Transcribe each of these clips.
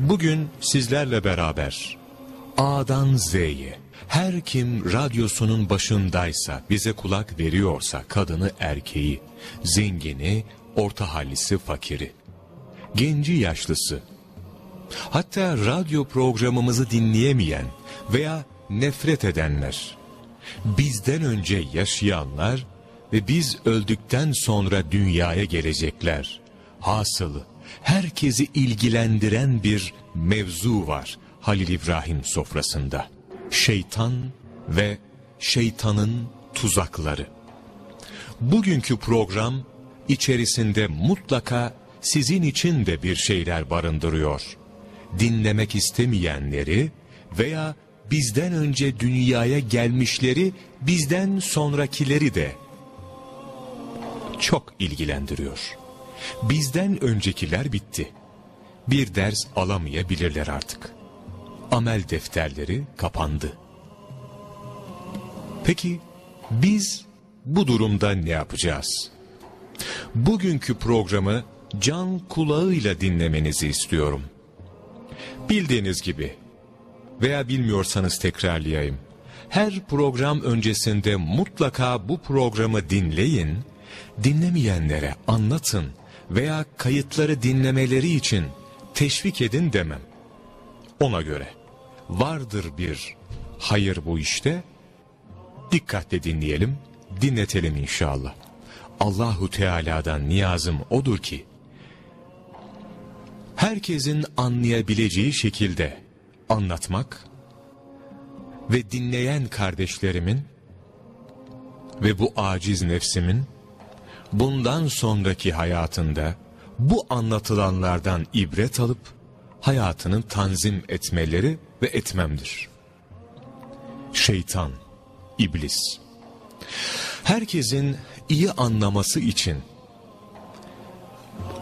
Bugün sizlerle beraber A'dan Z'ye her kim radyosunun başındaysa, bize kulak veriyorsa kadını erkeği, zengini, orta hallisi fakiri, genci yaşlısı, hatta radyo programımızı dinleyemeyen veya nefret edenler, bizden önce yaşayanlar ve biz öldükten sonra dünyaya gelecekler. Hasılı, herkesi ilgilendiren bir mevzu var Halil İbrahim sofrasında. Şeytan ve şeytanın tuzakları. Bugünkü program içerisinde mutlaka sizin için de bir şeyler barındırıyor. Dinlemek istemeyenleri veya bizden önce dünyaya gelmişleri, bizden sonrakileri de çok ilgilendiriyor. Bizden öncekiler bitti. Bir ders alamayabilirler artık. Amel defterleri kapandı. Peki biz bu durumda ne yapacağız? Bugünkü programı can kulağıyla dinlemenizi istiyorum. Bildiğiniz gibi veya bilmiyorsanız tekrarlayayım. Her program öncesinde mutlaka bu programı dinleyin, dinlemeyenlere anlatın veya kayıtları dinlemeleri için teşvik edin demem. Ona göre vardır bir hayır bu işte. Dikkatle dinleyelim, dinletelim inşallah. Allahu Teala'dan niyazım odur ki herkesin anlayabileceği şekilde anlatmak ve dinleyen kardeşlerimin ve bu aciz nefsimin bundan sonraki hayatında bu anlatılanlardan ibret alıp hayatını tanzim etmeleri ve etmemdir. Şeytan, iblis. Herkesin iyi anlaması için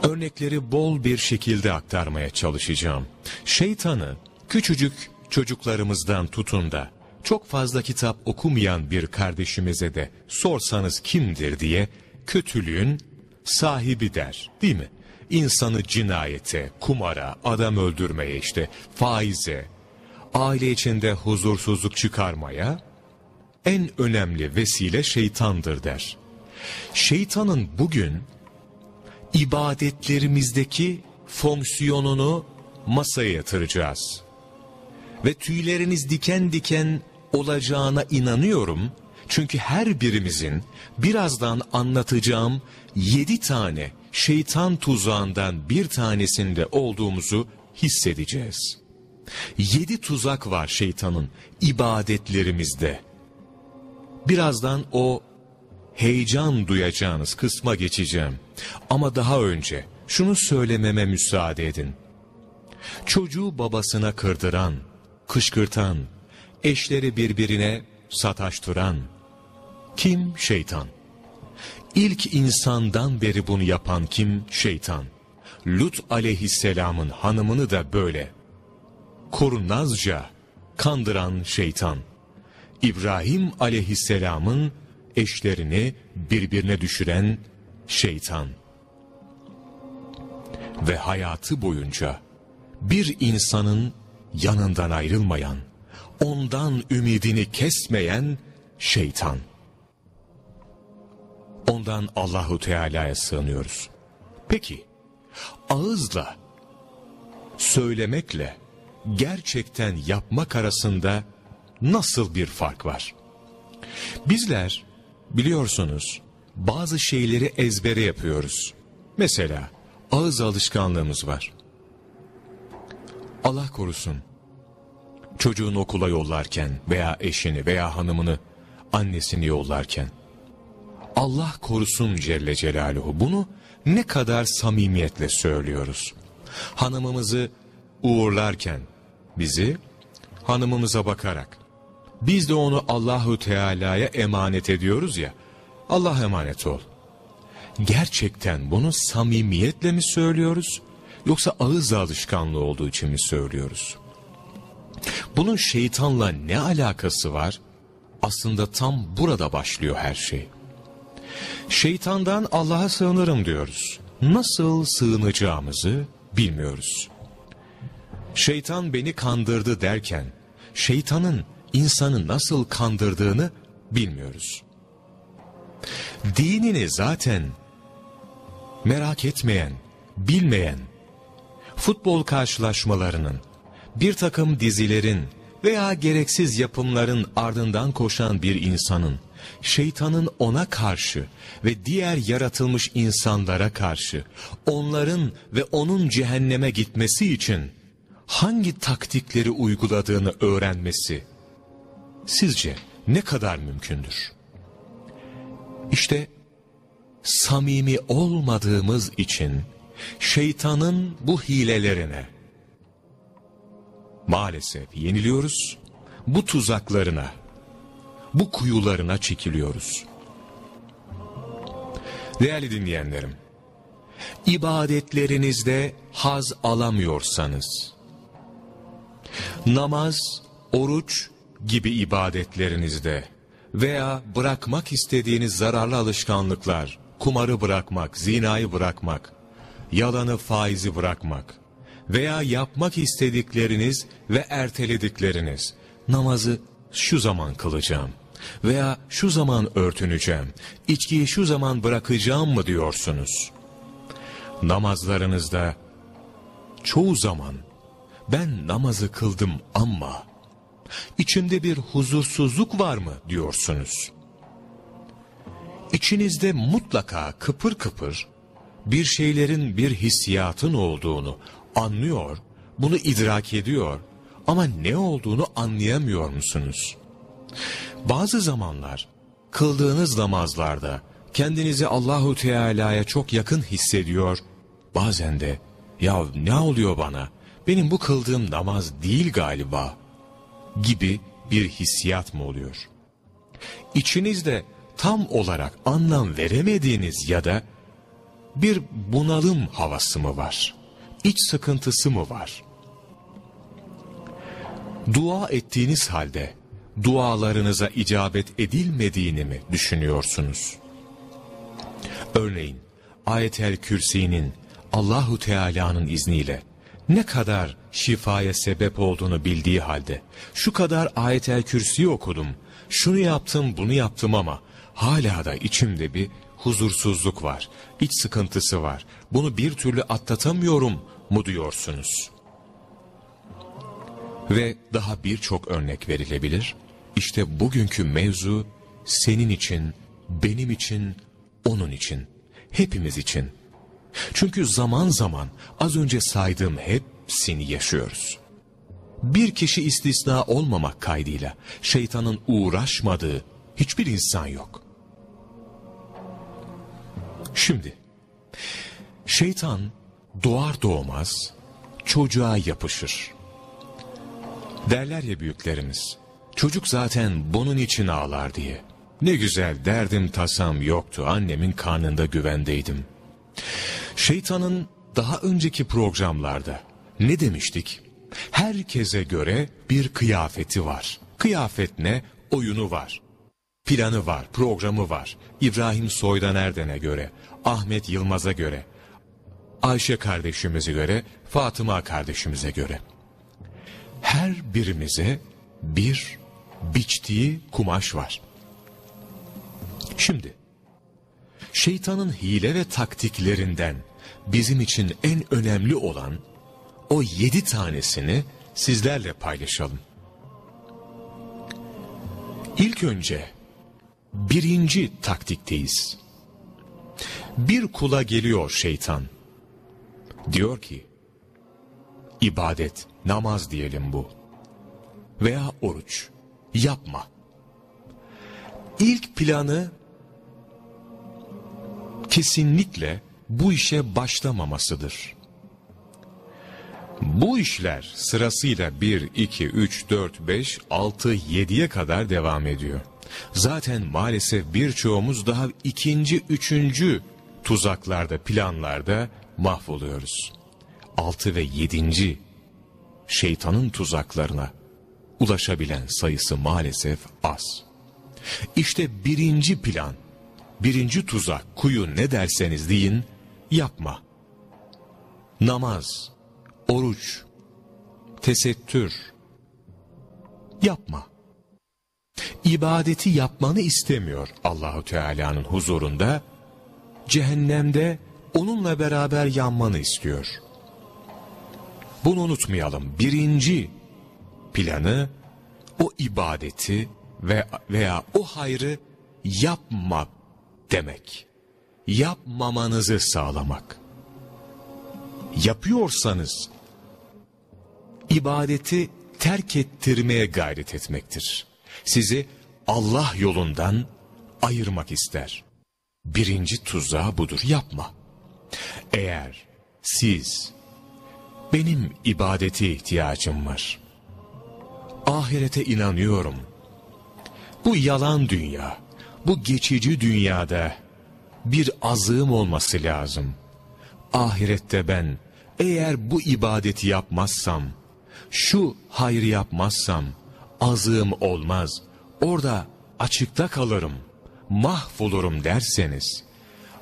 örnekleri bol bir şekilde aktarmaya çalışacağım. Şeytanı küçücük çocuklarımızdan tutun da çok fazla kitap okumayan bir kardeşimize de sorsanız kimdir diye kötülüğün sahibi der değil mi? İnsanı cinayete, kumara, adam öldürmeye işte, faize, aile içinde huzursuzluk çıkarmaya en önemli vesile şeytandır der. Şeytanın bugün ibadetlerimizdeki fonksiyonunu masaya yatıracağız. Ve tüyleriniz diken diken olacağına inanıyorum. Çünkü her birimizin birazdan anlatacağım yedi tane şeytan tuzağından bir tanesinde olduğumuzu hissedeceğiz. Yedi tuzak var şeytanın ibadetlerimizde. Birazdan o heyecan duyacağınız kısma geçeceğim. Ama daha önce şunu söylememe müsaade edin. Çocuğu babasına kırdıran, kışkırtan, eşleri birbirine sataştıran, kim? Şeytan. İlk insandan beri bunu yapan kim? Şeytan. Lut aleyhisselamın hanımını da böyle. Kurnazca kandıran şeytan. İbrahim aleyhisselamın eşlerini birbirine düşüren şeytan. Ve hayatı boyunca bir insanın yanından ayrılmayan, ondan ümidini kesmeyen şeytan. Ondan Allahu Teala'ya sığınıyoruz. Peki ağızla söylemekle gerçekten yapmak arasında nasıl bir fark var? Bizler biliyorsunuz bazı şeyleri ezbere yapıyoruz. Mesela ağız alışkanlığımız var. Allah korusun çocuğunu okula yollarken veya eşini veya hanımını annesini yollarken Allah korusun Celle Celaluhu bunu ne kadar samimiyetle söylüyoruz. Hanımımızı uğurlarken bizi hanımımıza bakarak biz de onu Allahu Teala'ya emanet ediyoruz ya. Allah emanet ol. Gerçekten bunu samimiyetle mi söylüyoruz yoksa ağız alışkanlığı olduğu için mi söylüyoruz? Bunun şeytanla ne alakası var? Aslında tam burada başlıyor her şey. Şeytandan Allah'a sığınırım diyoruz. Nasıl sığınacağımızı bilmiyoruz. şeytan beni kandırdı derken, şeytanın insanı nasıl kandırdığını bilmiyoruz. Dinini zaten merak etmeyen, bilmeyen, futbol karşılaşmalarının, bir takım dizilerin veya gereksiz yapımların ardından koşan bir insanın, şeytanın ona karşı ve diğer yaratılmış insanlara karşı, onların ve onun cehenneme gitmesi için hangi taktikleri uyguladığını öğrenmesi, sizce ne kadar mümkündür? İşte samimi olmadığımız için şeytanın bu hilelerine maalesef yeniliyoruz, bu tuzaklarına, bu kuyularına çekiliyoruz. Değerli dinleyenlerim, ibadetlerinizde haz alamıyorsanız, namaz, oruç gibi ibadetlerinizde veya bırakmak istediğiniz zararlı alışkanlıklar, kumarı bırakmak, zinayı bırakmak, yalanı faizi bırakmak veya yapmak istedikleriniz ve erteledikleriniz, namazı şu zaman kılacağım veya şu zaman örtüneceğim, içkiyi şu zaman bırakacağım mı diyorsunuz? Namazlarınızda çoğu zaman ben namazı kıldım ama içimde bir huzursuzluk var mı diyorsunuz. İçinizde mutlaka kıpır kıpır bir şeylerin bir hissiyatın olduğunu anlıyor, bunu idrak ediyor ama ne olduğunu anlayamıyor musunuz? Bazı zamanlar kıldığınız namazlarda kendinizi Allahu Teala'ya çok yakın hissediyor. Bazen de ya ne oluyor bana? Benim bu kıldığım namaz değil galiba gibi bir hissiyat mı oluyor? İçinizde tam olarak anlam veremediğiniz ya da bir bunalım havası mı var? İç sıkıntısı mı var? Dua ettiğiniz halde dualarınıza icabet edilmediğini mi düşünüyorsunuz? Örneğin Ayet-el Kürsi'nin Allahu Teala'nın izniyle ne kadar şifaya sebep olduğunu bildiği halde şu kadar Ayet-el Kürsi okudum, şunu yaptım bunu yaptım ama hala da içimde bir huzursuzluk var, iç sıkıntısı var. Bunu bir türlü atlatamıyorum mu diyorsunuz? Ve daha birçok örnek verilebilir. İşte bugünkü mevzu senin için, benim için, onun için, hepimiz için. Çünkü zaman zaman az önce saydığım hepsini yaşıyoruz. Bir kişi istisna olmamak kaydıyla şeytanın uğraşmadığı hiçbir insan yok. Şimdi, şeytan doğar doğmaz çocuğa yapışır. Derler ya büyüklerimiz, çocuk zaten bunun için ağlar diye. Ne güzel derdim tasam yoktu, annemin karnında güvendeydim. Şeytanın daha önceki programlarda ne demiştik? Herkese göre bir kıyafeti var. Kıyafet ne? Oyunu var. Planı var, programı var. İbrahim Soydan Erden'e göre, Ahmet Yılmaz'a göre, Ayşe kardeşimize göre, Fatıma kardeşimize göre. Her birimize bir biçtiği kumaş var. Şimdi, şeytanın hile ve taktiklerinden bizim için en önemli olan o yedi tanesini sizlerle paylaşalım. İlk önce birinci taktikteyiz. Bir kula geliyor şeytan. Diyor ki, ibadet, namaz diyelim bu. Veya oruç, yapma. İlk planı kesinlikle bu işe başlamamasıdır. Bu işler sırasıyla 1, 2, 3, 4, 5, 6, 7'ye kadar devam ediyor. Zaten maalesef birçoğumuz daha ikinci, üçüncü tuzaklarda, planlarda mahvoluyoruz. Altı ve yedinci şeytanın tuzaklarına ulaşabilen sayısı maalesef az. İşte birinci plan, birinci tuzak, kuyu ne derseniz deyin, yapma. Namaz, oruç, tesettür yapma. İbadeti yapmanı istemiyor Allahu Teala'nın huzurunda. Cehennemde onunla beraber yanmanı istiyor. Bunu unutmayalım. Birinci planı o ibadeti ve veya o hayrı yapma demek. Yapmamanızı sağlamak. Yapıyorsanız ibadeti terk ettirmeye gayret etmektir. Sizi Allah yolundan ayırmak ister. Birinci tuzağı budur yapma. Eğer siz benim ibadete ihtiyacım var. Ahirete inanıyorum. Bu yalan dünya, bu geçici dünyada bir azığım olması lazım. Ahirette ben eğer bu ibadeti yapmazsam, şu hayrı yapmazsam azığım olmaz. Orada açıkta kalırım, mahvolurum derseniz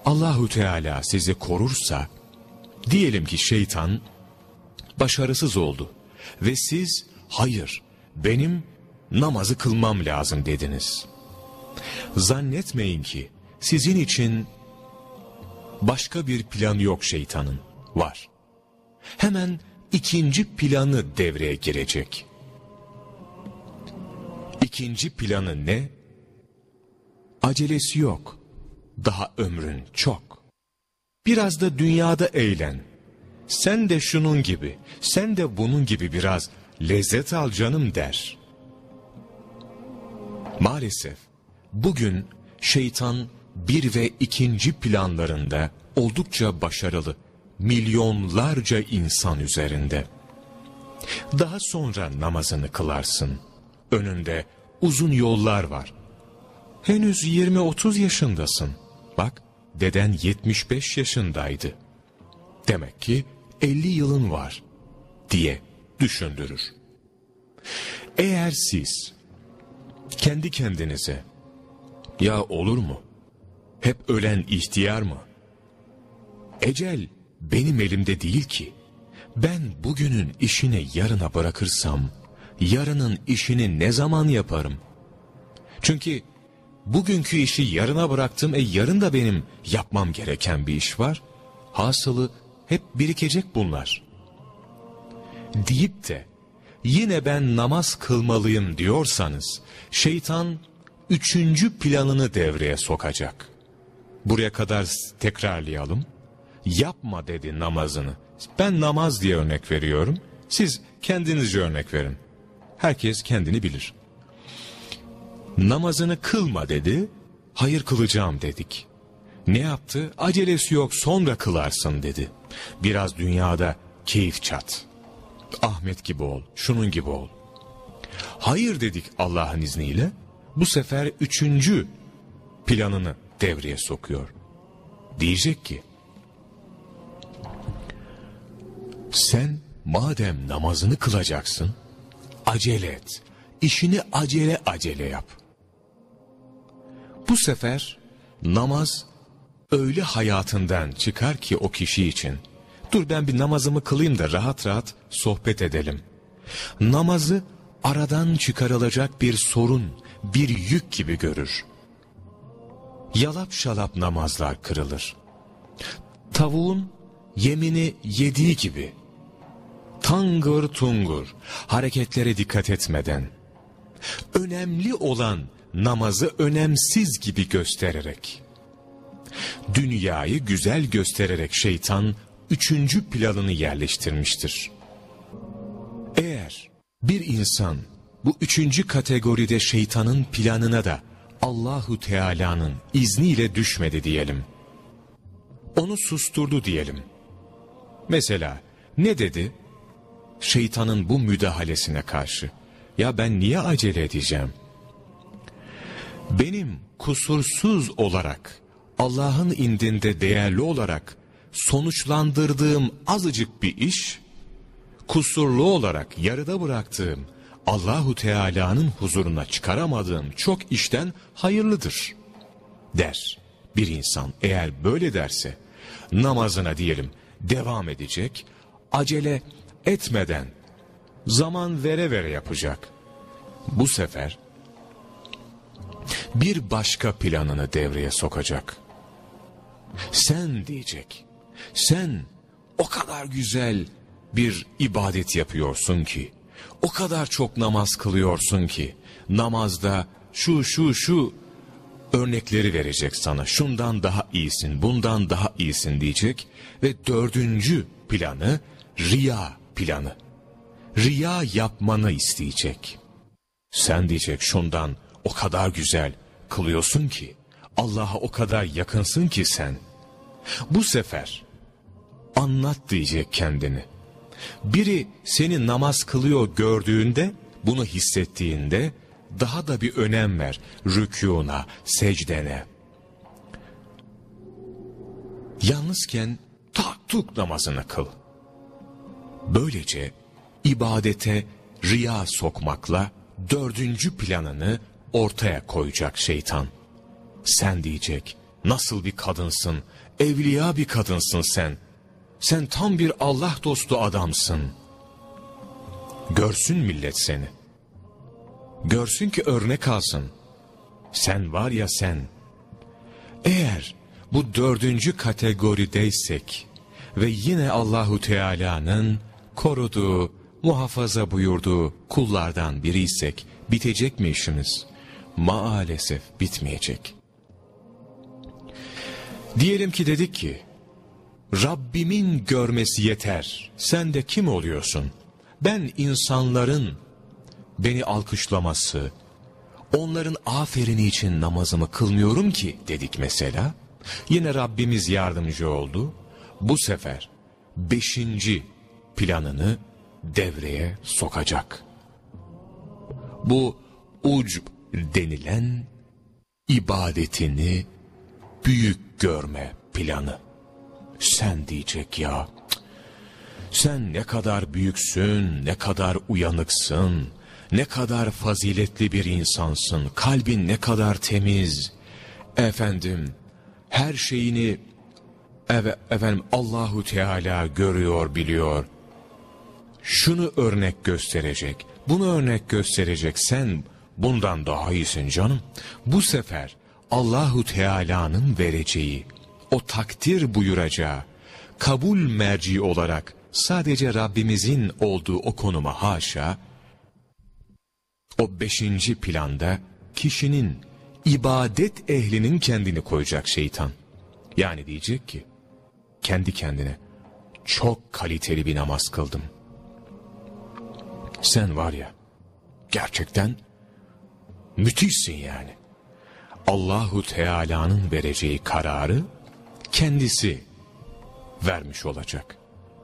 Allahu Teala sizi korursa diyelim ki şeytan başarısız oldu ve siz hayır benim namazı kılmam lazım dediniz. Zannetmeyin ki sizin için başka bir plan yok şeytanın. Var. Hemen ikinci planı devreye girecek. İkinci planı ne? Acelesi yok. Daha ömrün çok. Biraz da dünyada eğlen. Sen de şunun gibi, sen de bunun gibi biraz lezzet al canım der. Maalesef bugün şeytan bir ve ikinci planlarında oldukça başarılı milyonlarca insan üzerinde. Daha sonra namazını kılarsın. Önünde uzun yollar var. Henüz 20-30 yaşındasın. Bak deden 75 yaşındaydı. Demek ki 50 yılın var diye düşündürür. Eğer siz kendi kendinize ya olur mu? Hep ölen ihtiyar mı? Ecel benim elimde değil ki. Ben bugünün işini yarına bırakırsam, yarının işini ne zaman yaparım? Çünkü bugünkü işi yarına bıraktım, e yarın da benim yapmam gereken bir iş var. Hasılı hep birikecek bunlar. Deyip de yine ben namaz kılmalıyım diyorsanız, şeytan üçüncü planını devreye sokacak. Buraya kadar tekrarlayalım yapma dedi namazını. Ben namaz diye örnek veriyorum. Siz kendinizce örnek verin. Herkes kendini bilir. Namazını kılma dedi. Hayır kılacağım dedik. Ne yaptı? Acelesi yok sonra kılarsın dedi. Biraz dünyada keyif çat. Ahmet gibi ol, şunun gibi ol. Hayır dedik Allah'ın izniyle. Bu sefer üçüncü planını devreye sokuyor. Diyecek ki Sen madem namazını kılacaksın, acele et. İşini acele acele yap. Bu sefer namaz öyle hayatından çıkar ki o kişi için. Dur ben bir namazımı kılayım da rahat rahat sohbet edelim. Namazı aradan çıkarılacak bir sorun, bir yük gibi görür. Yalap şalap namazlar kırılır. Tavuğun yemini yediği gibi tangır tungur hareketlere dikkat etmeden önemli olan namazı önemsiz gibi göstererek dünyayı güzel göstererek şeytan üçüncü planını yerleştirmiştir. Eğer bir insan bu üçüncü kategoride şeytanın planına da Allahu Teala'nın izniyle düşmedi diyelim. Onu susturdu diyelim. Mesela ne dedi? şeytanın bu müdahalesine karşı. Ya ben niye acele edeceğim? Benim kusursuz olarak, Allah'ın indinde değerli olarak sonuçlandırdığım azıcık bir iş, kusurlu olarak yarıda bıraktığım Allahu Teala'nın huzuruna çıkaramadığım çok işten hayırlıdır der. Bir insan eğer böyle derse namazına diyelim devam edecek, acele etmeden zaman vere vere yapacak. Bu sefer bir başka planını devreye sokacak. Sen diyecek. Sen o kadar güzel bir ibadet yapıyorsun ki, o kadar çok namaz kılıyorsun ki, namazda şu şu şu örnekleri verecek sana. Şundan daha iyisin, bundan daha iyisin diyecek. Ve dördüncü planı riya planı. Riya yapmanı isteyecek. Sen diyecek şundan o kadar güzel kılıyorsun ki, Allah'a o kadar yakınsın ki sen. Bu sefer anlat diyecek kendini. Biri seni namaz kılıyor gördüğünde, bunu hissettiğinde daha da bir önem ver rükûna, secdene. Yalnızken tak tuk namazını kıl. Böylece ibadete riya sokmakla dördüncü planını ortaya koyacak şeytan. Sen diyecek, nasıl bir kadınsın, evliya bir kadınsın sen. Sen tam bir Allah dostu adamsın. Görsün millet seni. Görsün ki örnek alsın. Sen var ya sen. Eğer bu dördüncü kategorideysek ve yine Allahu Teala'nın koruduğu, muhafaza buyurduğu kullardan biriysek bitecek mi işimiz? Maalesef bitmeyecek. Diyelim ki dedik ki, Rabbimin görmesi yeter. Sen de kim oluyorsun? Ben insanların beni alkışlaması, onların aferini için namazımı kılmıyorum ki dedik mesela. Yine Rabbimiz yardımcı oldu. Bu sefer beşinci planını devreye sokacak. Bu ucb denilen ibadetini büyük görme planı. Sen diyecek ya, sen ne kadar büyüksün, ne kadar uyanıksın, ne kadar faziletli bir insansın, kalbin ne kadar temiz. Efendim, her şeyini eve, efendim Allahu Teala görüyor, biliyor. Şunu örnek gösterecek, bunu örnek gösterecek. Sen bundan daha iyisin canım. Bu sefer Allahu Teala'nın vereceği, o takdir buyuracağı, kabul merci olarak sadece Rabbimizin olduğu o konuma haşa, o beşinci planda kişinin ibadet ehlinin kendini koyacak şeytan. Yani diyecek ki kendi kendine çok kaliteli bir namaz kıldım. Sen var ya gerçekten müthişsin yani. Allahu Teala'nın vereceği kararı kendisi vermiş olacak.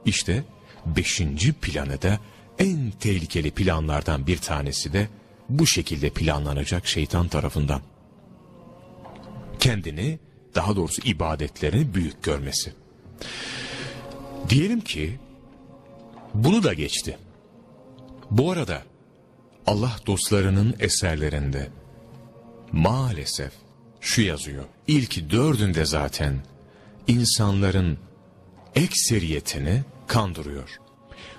İşte beşinci planı da en tehlikeli planlardan bir tanesi de bu şekilde planlanacak şeytan tarafından. Kendini, daha doğrusu ibadetlerini büyük görmesi. Diyelim ki, bunu da geçti. Bu arada, Allah dostlarının eserlerinde, maalesef şu yazıyor. İlk dördünde zaten, insanların ekseriyetini kandırıyor.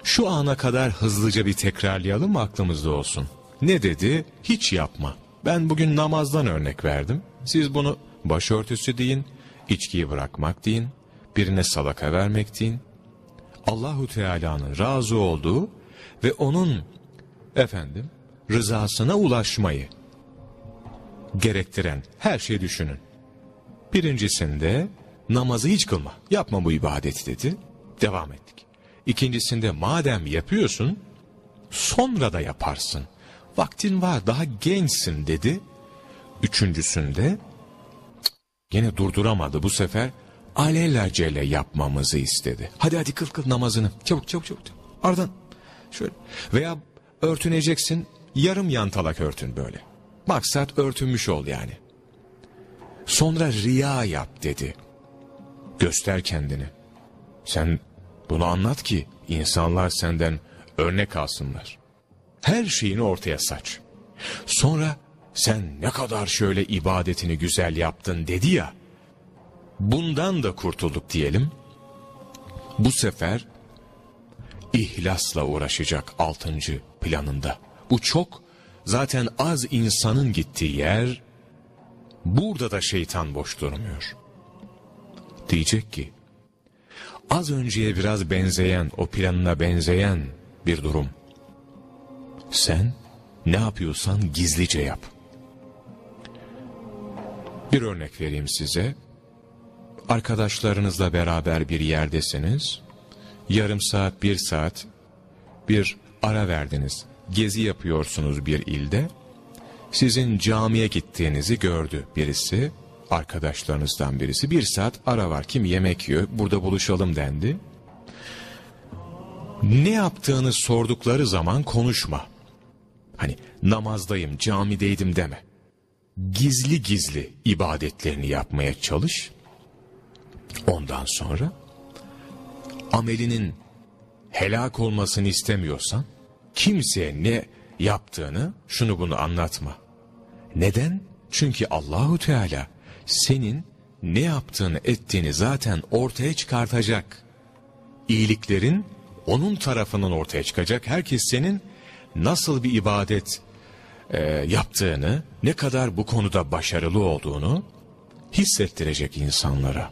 Şu ana kadar hızlıca bir tekrarlayalım mı aklımızda olsun. Ne dedi? Hiç yapma. Ben bugün namazdan örnek verdim. Siz bunu başörtüsü deyin, içkiyi bırakmak deyin, birine salaka vermek deyin. Allahu Teala'nın razı olduğu ve onun efendim rızasına ulaşmayı gerektiren her şeyi düşünün. Birincisinde namazı hiç kılma, yapma bu ibadeti dedi. Devam ettik. İkincisinde madem yapıyorsun, sonra da yaparsın. Vaktin var, daha gençsin dedi. Üçüncüsünde, gene durduramadı bu sefer, alelacele yapmamızı istedi. Hadi hadi kıl kıl namazını, çabuk çabuk çabuk. Ardından şöyle veya örtüneceksin, yarım yantalak örtün böyle. Maksat örtünmüş ol yani. Sonra riya yap dedi. Göster kendini. Sen bunu anlat ki insanlar senden örnek alsınlar. Her şeyini ortaya saç. Sonra sen ne kadar şöyle ibadetini güzel yaptın dedi ya. Bundan da kurtulduk diyelim. Bu sefer ihlasla uğraşacak altıncı planında. Bu çok zaten az insanın gittiği yer burada da şeytan boş durmuyor. Diyecek ki az önceye biraz benzeyen o planına benzeyen bir durum. Sen ne yapıyorsan gizlice yap. Bir örnek vereyim size. Arkadaşlarınızla beraber bir yerdesiniz. Yarım saat, bir saat bir ara verdiniz. Gezi yapıyorsunuz bir ilde. Sizin camiye gittiğinizi gördü birisi. Arkadaşlarınızdan birisi. Bir saat ara var. Kim yemek yiyor. Burada buluşalım dendi. Ne yaptığını sordukları zaman konuşma. Hani namazdayım, camideydim deme. Gizli gizli ibadetlerini yapmaya çalış. Ondan sonra amelinin helak olmasını istemiyorsan kimseye ne yaptığını şunu bunu anlatma. Neden? Çünkü Allahu Teala senin ne yaptığını ettiğini zaten ortaya çıkartacak. İyiliklerin onun tarafından ortaya çıkacak. Herkes senin nasıl bir ibadet e, yaptığını, ne kadar bu konuda başarılı olduğunu hissettirecek insanlara.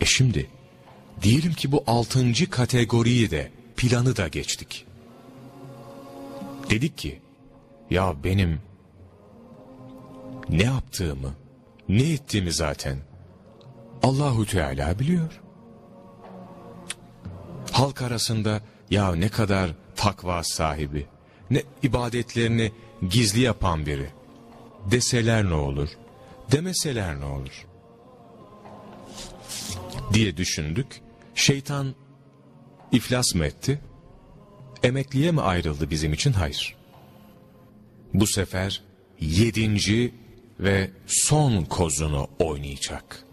E şimdi diyelim ki bu altıncı kategoriyi de planı da geçtik. Dedik ki ya benim ne yaptığımı, ne ettiğimi zaten Allahu Teala biliyor. Halk arasında ya ne kadar takva sahibi, ne ibadetlerini gizli yapan biri deseler ne olur, demeseler ne olur diye düşündük. Şeytan iflas mı etti? Emekliye mi ayrıldı bizim için? Hayır. Bu sefer yedinci ve son kozunu oynayacak.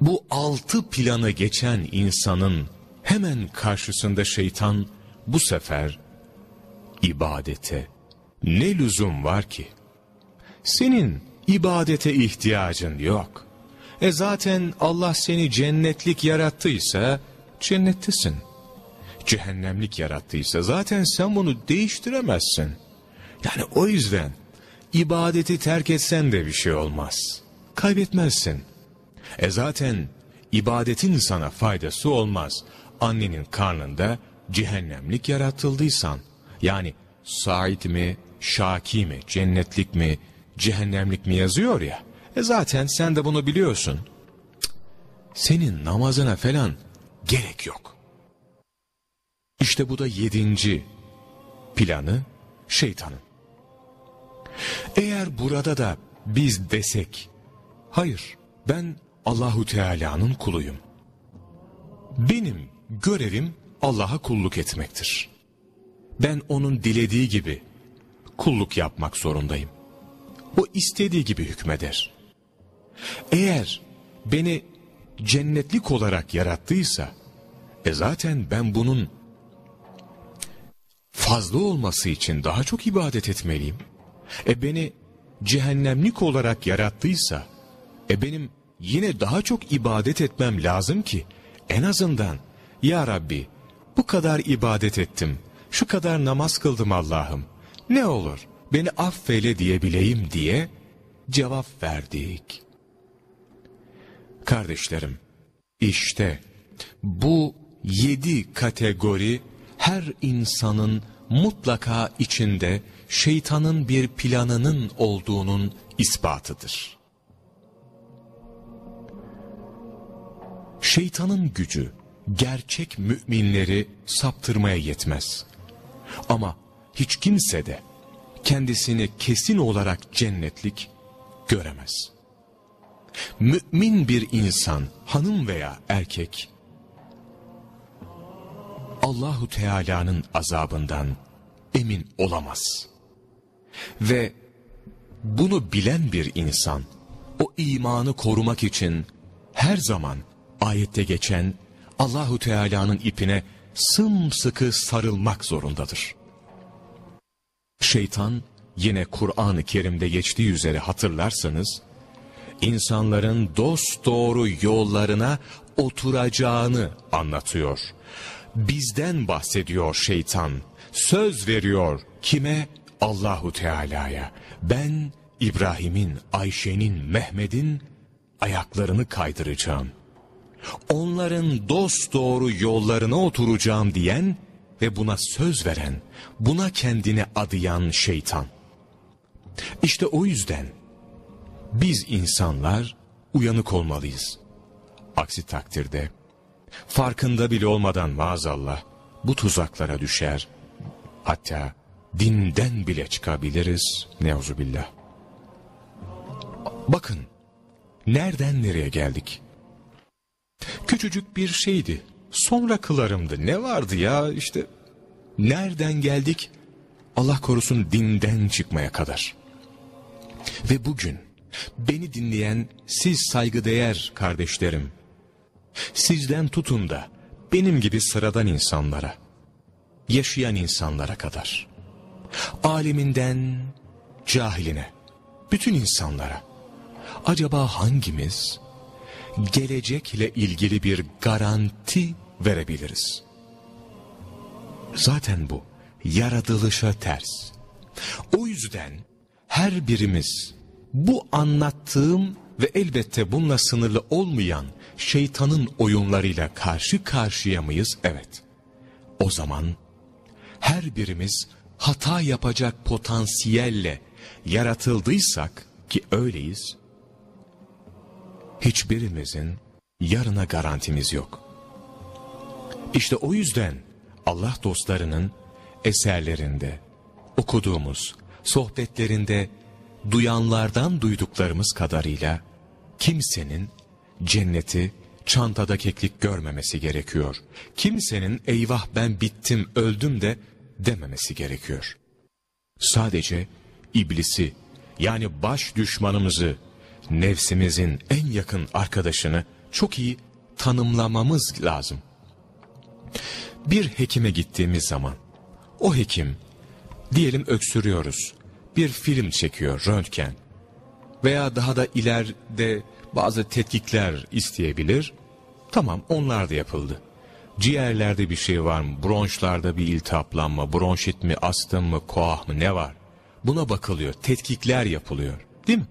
Bu altı planı geçen insanın hemen karşısında şeytan bu sefer ibadete ne lüzum var ki? Senin ibadete ihtiyacın yok. E zaten Allah seni cennetlik yarattıysa cennettesin. Cehennemlik yarattıysa zaten sen bunu değiştiremezsin. Yani o yüzden ibadeti terk etsen de bir şey olmaz. Kaybetmezsin. E zaten ibadetin sana faydası olmaz. Annenin karnında cehennemlik yaratıldıysan, yani Said mi, Şaki mi, cennetlik mi, cehennemlik mi yazıyor ya, e zaten sen de bunu biliyorsun. Senin namazına falan gerek yok. İşte bu da yedinci planı şeytanın. Eğer burada da biz desek, hayır ben Allahu Teala'nın kuluyum. Benim görevim Allah'a kulluk etmektir. Ben onun dilediği gibi kulluk yapmak zorundayım. O istediği gibi hükmeder. Eğer beni cennetlik olarak yarattıysa, e zaten ben bunun fazla olması için daha çok ibadet etmeliyim. E beni cehennemlik olarak yarattıysa, e benim yine daha çok ibadet etmem lazım ki, en azından, Ya Rabbi, bu kadar ibadet ettim, şu kadar namaz kıldım Allah'ım, ne olur beni affeyle diyebileyim diye cevap verdik. Kardeşlerim, işte bu yedi kategori her insanın mutlaka içinde şeytanın bir planının olduğunun ispatıdır. Şeytanın gücü gerçek müminleri saptırmaya yetmez. Ama hiç kimse de kendisini kesin olarak cennetlik göremez. Mümin bir insan, hanım veya erkek, Allahu Teala'nın azabından emin olamaz. Ve bunu bilen bir insan, o imanı korumak için her zaman ayette geçen Allahu Teala'nın ipine sımsıkı sarılmak zorundadır. Şeytan yine Kur'an-ı Kerim'de geçtiği üzere hatırlarsanız, insanların dost doğru yollarına oturacağını anlatıyor. Bizden bahsediyor şeytan. Söz veriyor kime? Allahu Teala'ya. Ben İbrahim'in, Ayşe'nin, Mehmet'in ayaklarını kaydıracağım. Onların dost doğru yollarına oturacağım diyen ve buna söz veren, buna kendini adayan şeytan. İşte o yüzden biz insanlar uyanık olmalıyız. Aksi takdirde farkında bile olmadan maazallah bu tuzaklara düşer. Hatta dinden bile çıkabiliriz. Neuzubillah. Bakın nereden nereye geldik? Küçücük bir şeydi. Sonra kılarımdı. Ne vardı ya işte. Nereden geldik? Allah korusun dinden çıkmaya kadar. Ve bugün beni dinleyen siz saygıdeğer kardeşlerim. Sizden tutun da benim gibi sıradan insanlara, yaşayan insanlara kadar. Aliminden cahiline, bütün insanlara. Acaba hangimiz gelecekle ilgili bir garanti verebiliriz? Zaten bu yaratılışa ters. O yüzden her birimiz bu anlattığım ve elbette bununla sınırlı olmayan şeytanın oyunlarıyla karşı karşıya mıyız? Evet. O zaman her birimiz hata yapacak potansiyelle yaratıldıysak ki öyleyiz, hiçbirimizin yarına garantimiz yok. İşte o yüzden Allah dostlarının eserlerinde, okuduğumuz, sohbetlerinde duyanlardan duyduklarımız kadarıyla kimsenin cenneti çantada keklik görmemesi gerekiyor. Kimsenin eyvah ben bittim öldüm de dememesi gerekiyor. Sadece iblisi yani baş düşmanımızı, nefsimizin en yakın arkadaşını çok iyi tanımlamamız lazım. Bir hekime gittiğimiz zaman o hekim diyelim öksürüyoruz bir film çekiyor röntgen veya daha da ileride bazı tetkikler isteyebilir. Tamam onlar da yapıldı. Ciğerlerde bir şey var mı? Bronşlarda bir iltihaplanma, bronşit mi, astım mı, koah mı ne var? Buna bakılıyor, tetkikler yapılıyor. Değil mi?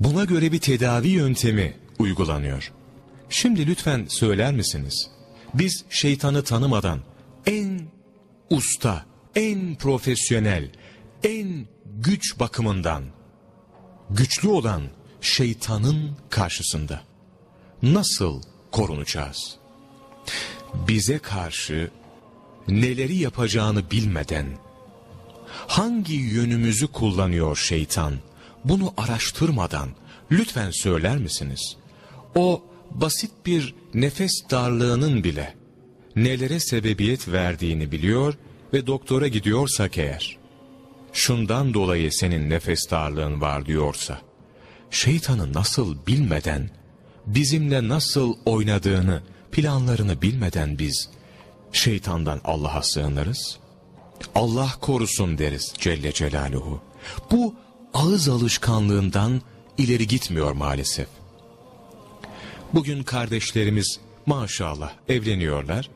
Buna göre bir tedavi yöntemi uygulanıyor. Şimdi lütfen söyler misiniz? Biz şeytanı tanımadan en usta, en profesyonel, en güç bakımından güçlü olan şeytanın karşısında nasıl korunacağız? Bize karşı neleri yapacağını bilmeden hangi yönümüzü kullanıyor şeytan bunu araştırmadan lütfen söyler misiniz? O basit bir nefes darlığının bile nelere sebebiyet verdiğini biliyor ve doktora gidiyorsak eğer şundan dolayı senin nefes darlığın var diyorsa, şeytanı nasıl bilmeden, bizimle nasıl oynadığını, planlarını bilmeden biz şeytandan Allah'a sığınırız? Allah korusun deriz Celle Celaluhu. Bu ağız alışkanlığından ileri gitmiyor maalesef. Bugün kardeşlerimiz maşallah evleniyorlar.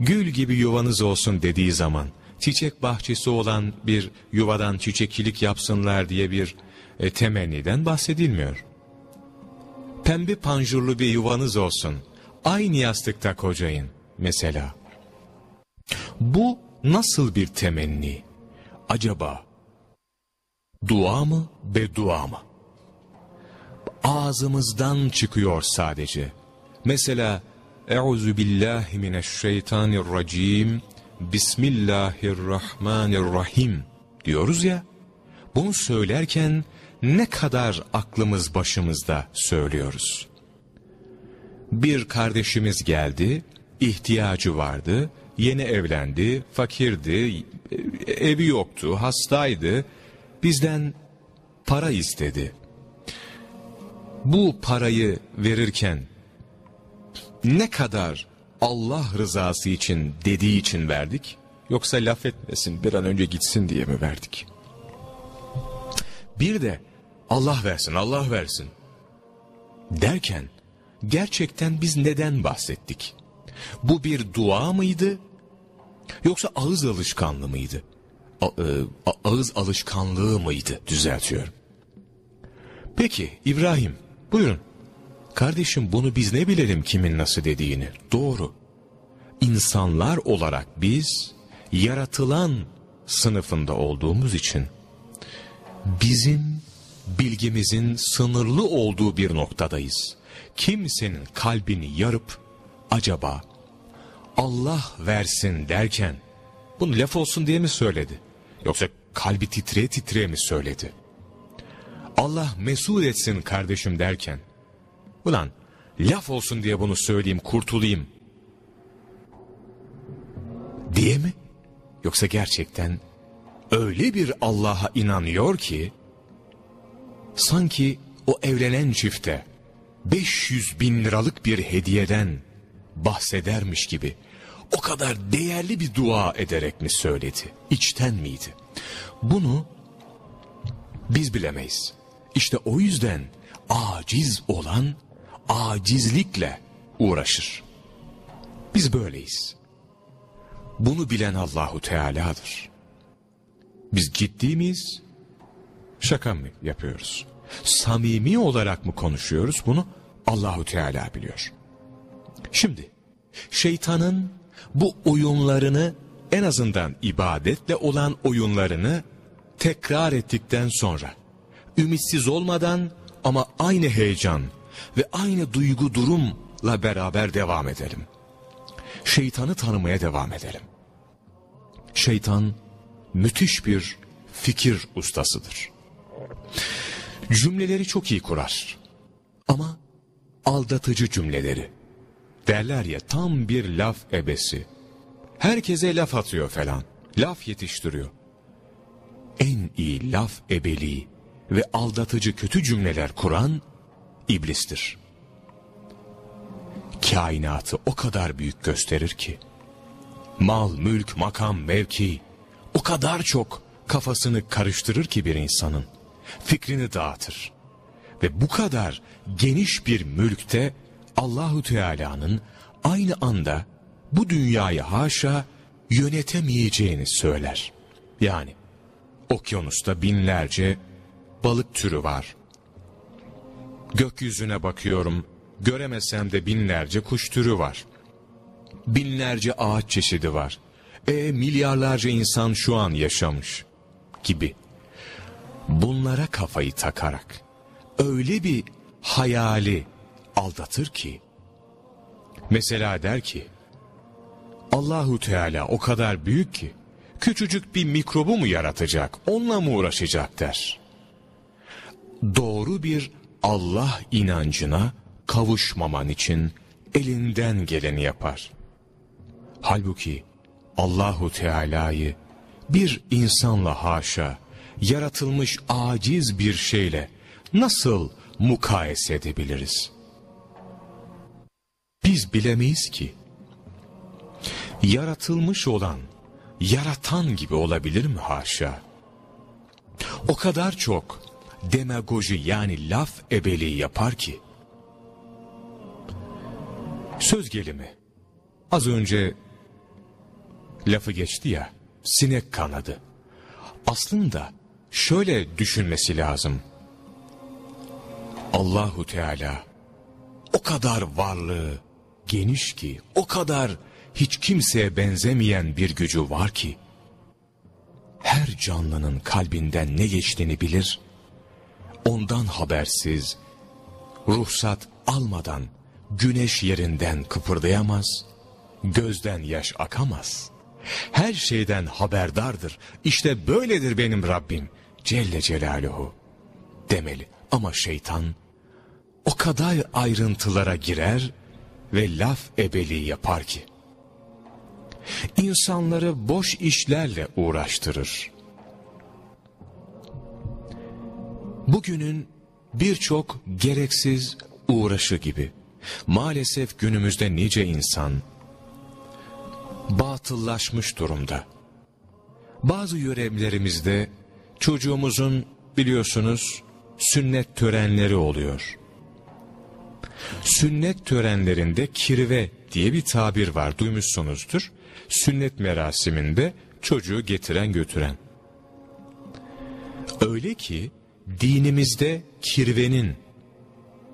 Gül gibi yuvanız olsun dediği zaman çiçek bahçesi olan bir yuvadan çiçekçilik yapsınlar diye bir e, temenniden bahsedilmiyor. Pembe panjurlu bir yuvanız olsun, aynı yastıkta kocayın mesela. Bu nasıl bir temenni? Acaba dua mı, beddua mı? Ağzımızdan çıkıyor sadece. Mesela Euzu billahi mineşşeytanirracim Bismillahirrahmanirrahim diyoruz ya. Bunu söylerken ne kadar aklımız başımızda söylüyoruz. Bir kardeşimiz geldi, ihtiyacı vardı, yeni evlendi, fakirdi, evi yoktu, hastaydı, bizden para istedi. Bu parayı verirken ne kadar Allah rızası için dediği için verdik? Yoksa laf etmesin bir an önce gitsin diye mi verdik? Bir de Allah versin Allah versin derken gerçekten biz neden bahsettik? Bu bir dua mıydı? Yoksa ağız alışkanlığı mıydı? A, e, ağız alışkanlığı mıydı? Düzeltiyorum. Peki İbrahim buyurun. Kardeşim bunu biz ne bilelim kimin nasıl dediğini. Doğru. İnsanlar olarak biz yaratılan sınıfında olduğumuz için bizim bilgimizin sınırlı olduğu bir noktadayız. Kimsenin kalbini yarıp acaba Allah versin derken bunu laf olsun diye mi söyledi? Yoksa kalbi titreye titreye mi söyledi? Allah mesut etsin kardeşim derken ulan laf olsun diye bunu söyleyeyim kurtulayım diye mi? Yoksa gerçekten öyle bir Allah'a inanıyor ki sanki o evlenen çifte 500 bin liralık bir hediyeden bahsedermiş gibi o kadar değerli bir dua ederek mi söyledi? İçten miydi? Bunu biz bilemeyiz. İşte o yüzden aciz olan acizlikle uğraşır. Biz böyleyiz. Bunu bilen Allahu Teala'dır. Biz ciddi miyiz? Şaka mı yapıyoruz? Samimi olarak mı konuşuyoruz? Bunu Allahu Teala biliyor. Şimdi şeytanın bu oyunlarını en azından ibadetle olan oyunlarını tekrar ettikten sonra ümitsiz olmadan ama aynı heyecan ve aynı duygu durumla beraber devam edelim. Şeytanı tanımaya devam edelim. Şeytan müthiş bir fikir ustasıdır. Cümleleri çok iyi kurar. Ama aldatıcı cümleleri. Derler ya tam bir laf ebesi. Herkese laf atıyor falan. Laf yetiştiriyor. En iyi laf ebeliği ve aldatıcı kötü cümleler kuran iblistir. Kainatı o kadar büyük gösterir ki, mal, mülk, makam, mevki o kadar çok kafasını karıştırır ki bir insanın, fikrini dağıtır. Ve bu kadar geniş bir mülkte Allahu Teala'nın aynı anda bu dünyayı haşa yönetemeyeceğini söyler. Yani okyanusta binlerce balık türü var. Gökyüzüne bakıyorum, göremesem de binlerce kuş türü var. Binlerce ağaç çeşidi var. E milyarlarca insan şu an yaşamış gibi. Bunlara kafayı takarak öyle bir hayali aldatır ki mesela der ki Allahu Teala o kadar büyük ki küçücük bir mikrobu mu yaratacak onunla mı uğraşacak der. Doğru bir Allah inancına kavuşmaman için elinden geleni yapar. Halbuki Allahu Teala'yı bir insanla haşa yaratılmış aciz bir şeyle nasıl mukayese edebiliriz? Biz bilemeyiz ki yaratılmış olan yaratan gibi olabilir mi haşa? O kadar çok demagoji yani laf ebeliği yapar ki söz gelimi az önce lafı geçti ya sinek kanadı aslında şöyle düşünmesi lazım. Allahu Teala o kadar varlığı geniş ki o kadar hiç kimseye benzemeyen bir gücü var ki her canlının kalbinden ne geçtiğini bilir ondan habersiz ruhsat almadan güneş yerinden kıpırdayamaz gözden yaş akamaz. Her şeyden haberdardır. İşte böyledir benim Rabbim Celle Celaluhu demeli ama şeytan o kadar ayrıntılara girer ve laf ebeliği yapar ki. İnsanları boş işlerle uğraştırır. Bugünün birçok gereksiz uğraşı gibi maalesef günümüzde nice insan batıllaşmış durumda. Bazı yöremlerimizde çocuğumuzun biliyorsunuz sünnet törenleri oluyor. Sünnet törenlerinde kirve diye bir tabir var duymuşsunuzdur. Sünnet merasiminde çocuğu getiren götüren. Öyle ki dinimizde kirvenin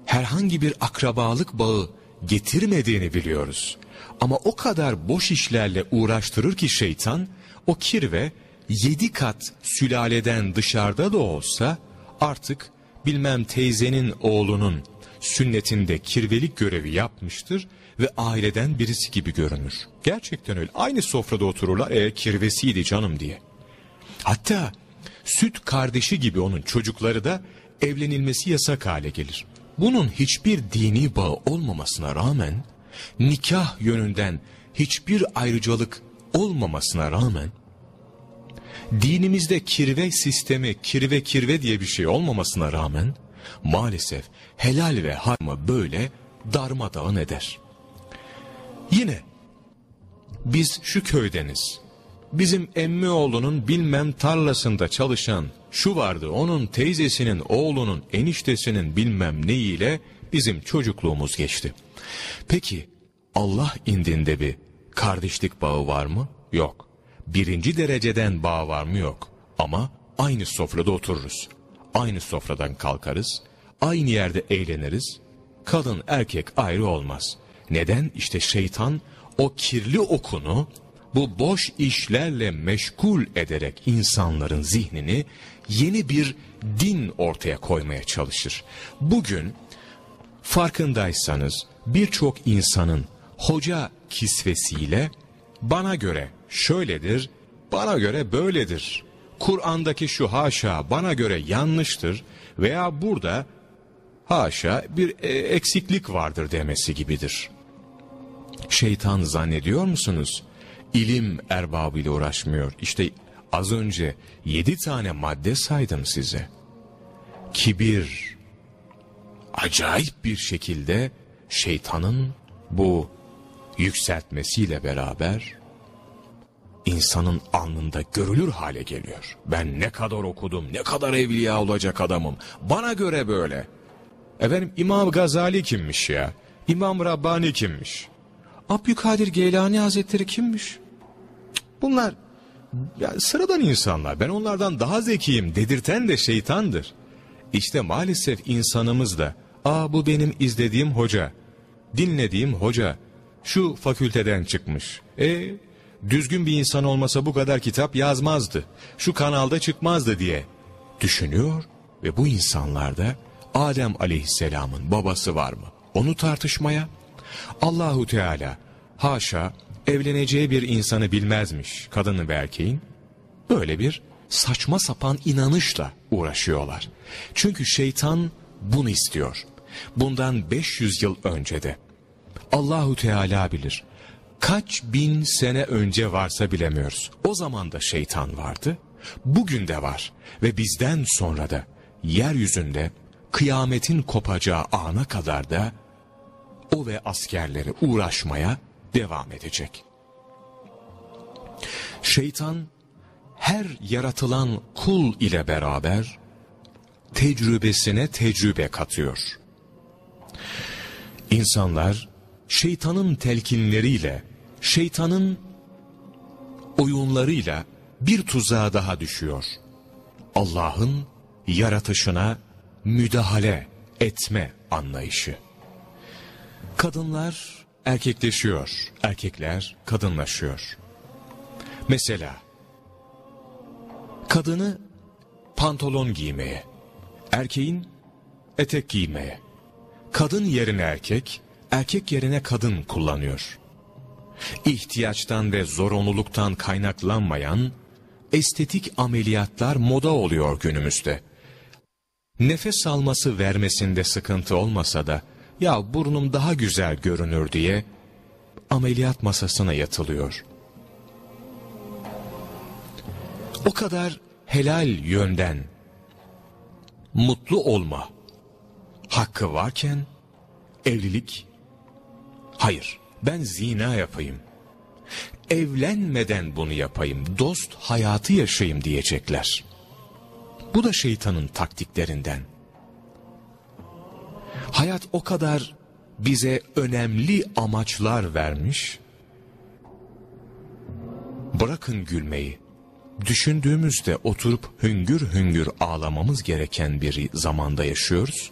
herhangi bir akrabalık bağı getirmediğini biliyoruz. Ama o kadar boş işlerle uğraştırır ki şeytan, o kirve yedi kat sülaleden dışarıda da olsa artık bilmem teyzenin oğlunun sünnetinde kirvelik görevi yapmıştır ve aileden birisi gibi görünür. Gerçekten öyle. Aynı sofrada otururlar eğer kirvesiydi canım diye. Hatta süt kardeşi gibi onun çocukları da evlenilmesi yasak hale gelir. Bunun hiçbir dini bağı olmamasına rağmen, nikah yönünden hiçbir ayrıcalık olmamasına rağmen, dinimizde kirve sistemi, kirve kirve diye bir şey olmamasına rağmen, maalesef helal ve haramı böyle darmadağın eder. Yine, biz şu köydeniz, bizim emmi oğlunun bilmem tarlasında çalışan şu vardı onun teyzesinin oğlunun eniştesinin bilmem neyiyle bizim çocukluğumuz geçti. Peki Allah indinde bir kardeşlik bağı var mı? Yok. Birinci dereceden bağ var mı? Yok. Ama aynı sofrada otururuz. Aynı sofradan kalkarız. Aynı yerde eğleniriz. Kadın erkek ayrı olmaz. Neden? İşte şeytan o kirli okunu bu boş işlerle meşgul ederek insanların zihnini yeni bir din ortaya koymaya çalışır. Bugün farkındaysanız birçok insanın hoca kisvesiyle bana göre şöyledir, bana göre böyledir. Kur'an'daki şu haşa bana göre yanlıştır veya burada haşa bir e, eksiklik vardır demesi gibidir. Şeytan zannediyor musunuz? İlim erbabıyla uğraşmıyor. İşte az önce yedi tane madde saydım size. Kibir, acayip bir şekilde şeytanın bu yükseltmesiyle beraber insanın alnında görülür hale geliyor. Ben ne kadar okudum, ne kadar evliya olacak adamım. Bana göre böyle. Efendim İmam Gazali kimmiş ya? İmam Rabbani kimmiş? Abdülkadir Geylani Hazretleri kimmiş? Bunlar ya sıradan insanlar. Ben onlardan daha zekiyim dedirten de şeytandır. İşte maalesef insanımız da aa bu benim izlediğim hoca, dinlediğim hoca, şu fakülteden çıkmış. E düzgün bir insan olmasa bu kadar kitap yazmazdı. Şu kanalda çıkmazdı diye düşünüyor ve bu insanlarda Adem aleyhisselamın babası var mı? Onu tartışmaya Allahu Teala haşa evleneceği bir insanı bilmezmiş kadını ve erkeğin. Böyle bir saçma sapan inanışla uğraşıyorlar. Çünkü şeytan bunu istiyor. Bundan 500 yıl önce de Allahu Teala bilir. Kaç bin sene önce varsa bilemiyoruz. O zaman da şeytan vardı. Bugün de var ve bizden sonra da yeryüzünde kıyametin kopacağı ana kadar da o ve askerleri uğraşmaya devam edecek. Şeytan her yaratılan kul ile beraber tecrübesine tecrübe katıyor. İnsanlar şeytanın telkinleriyle, şeytanın oyunlarıyla bir tuzağa daha düşüyor. Allah'ın yaratışına müdahale etme anlayışı. Kadınlar erkekleşiyor, erkekler kadınlaşıyor. Mesela kadını pantolon giymeye, erkeğin etek giymeye, kadın yerine erkek, erkek yerine kadın kullanıyor. İhtiyaçtan ve zorunluluktan kaynaklanmayan estetik ameliyatlar moda oluyor günümüzde. Nefes alması vermesinde sıkıntı olmasa da ya burnum daha güzel görünür diye ameliyat masasına yatılıyor. O kadar helal yönden mutlu olma hakkı varken evlilik hayır ben zina yapayım evlenmeden bunu yapayım dost hayatı yaşayayım diyecekler. Bu da şeytanın taktiklerinden. Hayat o kadar bize önemli amaçlar vermiş. Bırakın gülmeyi. Düşündüğümüzde oturup hüngür hüngür ağlamamız gereken bir zamanda yaşıyoruz.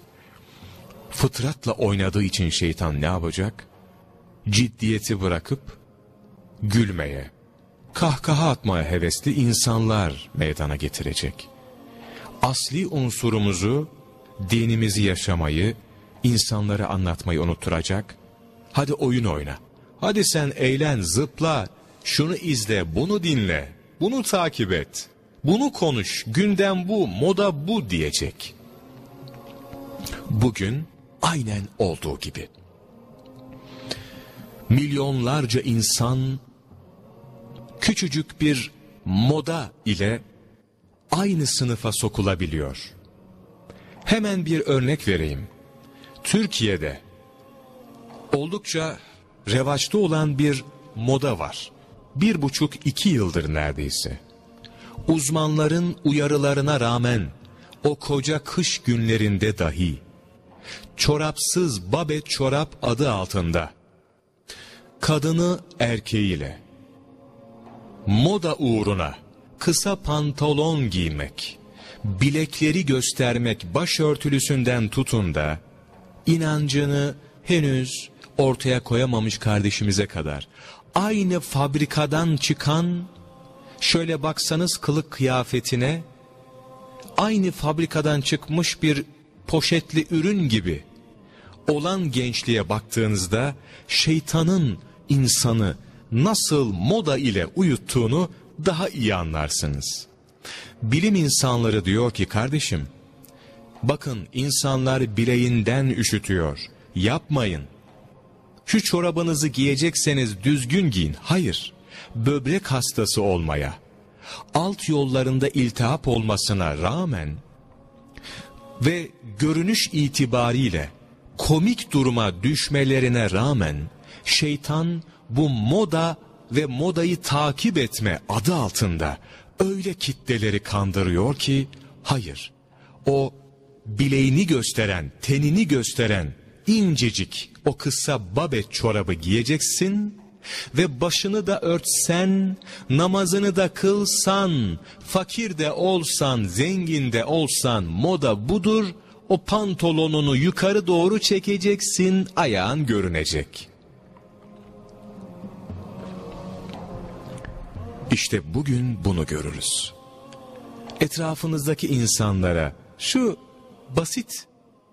Fıtratla oynadığı için şeytan ne yapacak? Ciddiyeti bırakıp gülmeye, kahkaha atmaya hevesli insanlar meydana getirecek. Asli unsurumuzu, dinimizi yaşamayı, insanlara anlatmayı unutturacak. Hadi oyun oyna. Hadi sen eğlen, zıpla, şunu izle, bunu dinle, bunu takip et. Bunu konuş, gündem bu, moda bu diyecek. Bugün aynen olduğu gibi. Milyonlarca insan küçücük bir moda ile aynı sınıfa sokulabiliyor. Hemen bir örnek vereyim. Türkiye'de oldukça revaçta olan bir moda var. Bir buçuk iki yıldır neredeyse. Uzmanların uyarılarına rağmen o koca kış günlerinde dahi çorapsız babet çorap adı altında kadını erkeğiyle. Moda uğruna kısa pantolon giymek, bilekleri göstermek başörtülüsünden tutun da inancını henüz ortaya koyamamış kardeşimize kadar. Aynı fabrikadan çıkan şöyle baksanız kılık kıyafetine aynı fabrikadan çıkmış bir poşetli ürün gibi olan gençliğe baktığınızda şeytanın insanı nasıl moda ile uyuttuğunu daha iyi anlarsınız. Bilim insanları diyor ki kardeşim, bakın insanlar bileğinden üşütüyor, yapmayın. Şu çorabınızı giyecekseniz düzgün giyin, hayır, böbrek hastası olmaya, alt yollarında iltihap olmasına rağmen ve görünüş itibariyle komik duruma düşmelerine rağmen şeytan bu moda ve modayı takip etme adı altında öyle kitleleri kandırıyor ki hayır o bileğini gösteren tenini gösteren incecik o kısa babet çorabı giyeceksin ve başını da örtsen, namazını da kılsan, fakir de olsan, zengin de olsan moda budur, o pantolonunu yukarı doğru çekeceksin, ayağın görünecek. İşte bugün bunu görürüz. Etrafınızdaki insanlara şu basit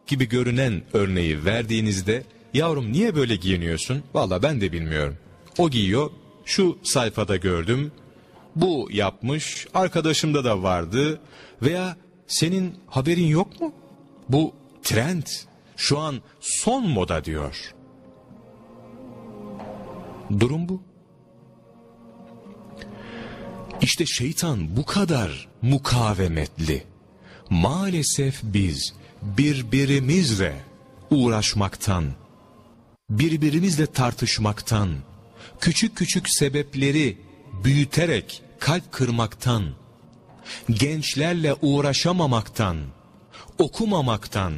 gibi görünen örneği verdiğinizde yavrum niye böyle giyiniyorsun? Valla ben de bilmiyorum. O giyiyor, şu sayfada gördüm, bu yapmış, arkadaşımda da vardı veya senin haberin yok mu? Bu trend, şu an son moda diyor. Durum bu. İşte şeytan bu kadar mukavemetli. Maalesef biz birbirimizle uğraşmaktan, birbirimizle tartışmaktan, küçük küçük sebepleri büyüterek kalp kırmaktan, gençlerle uğraşamamaktan, okumamaktan,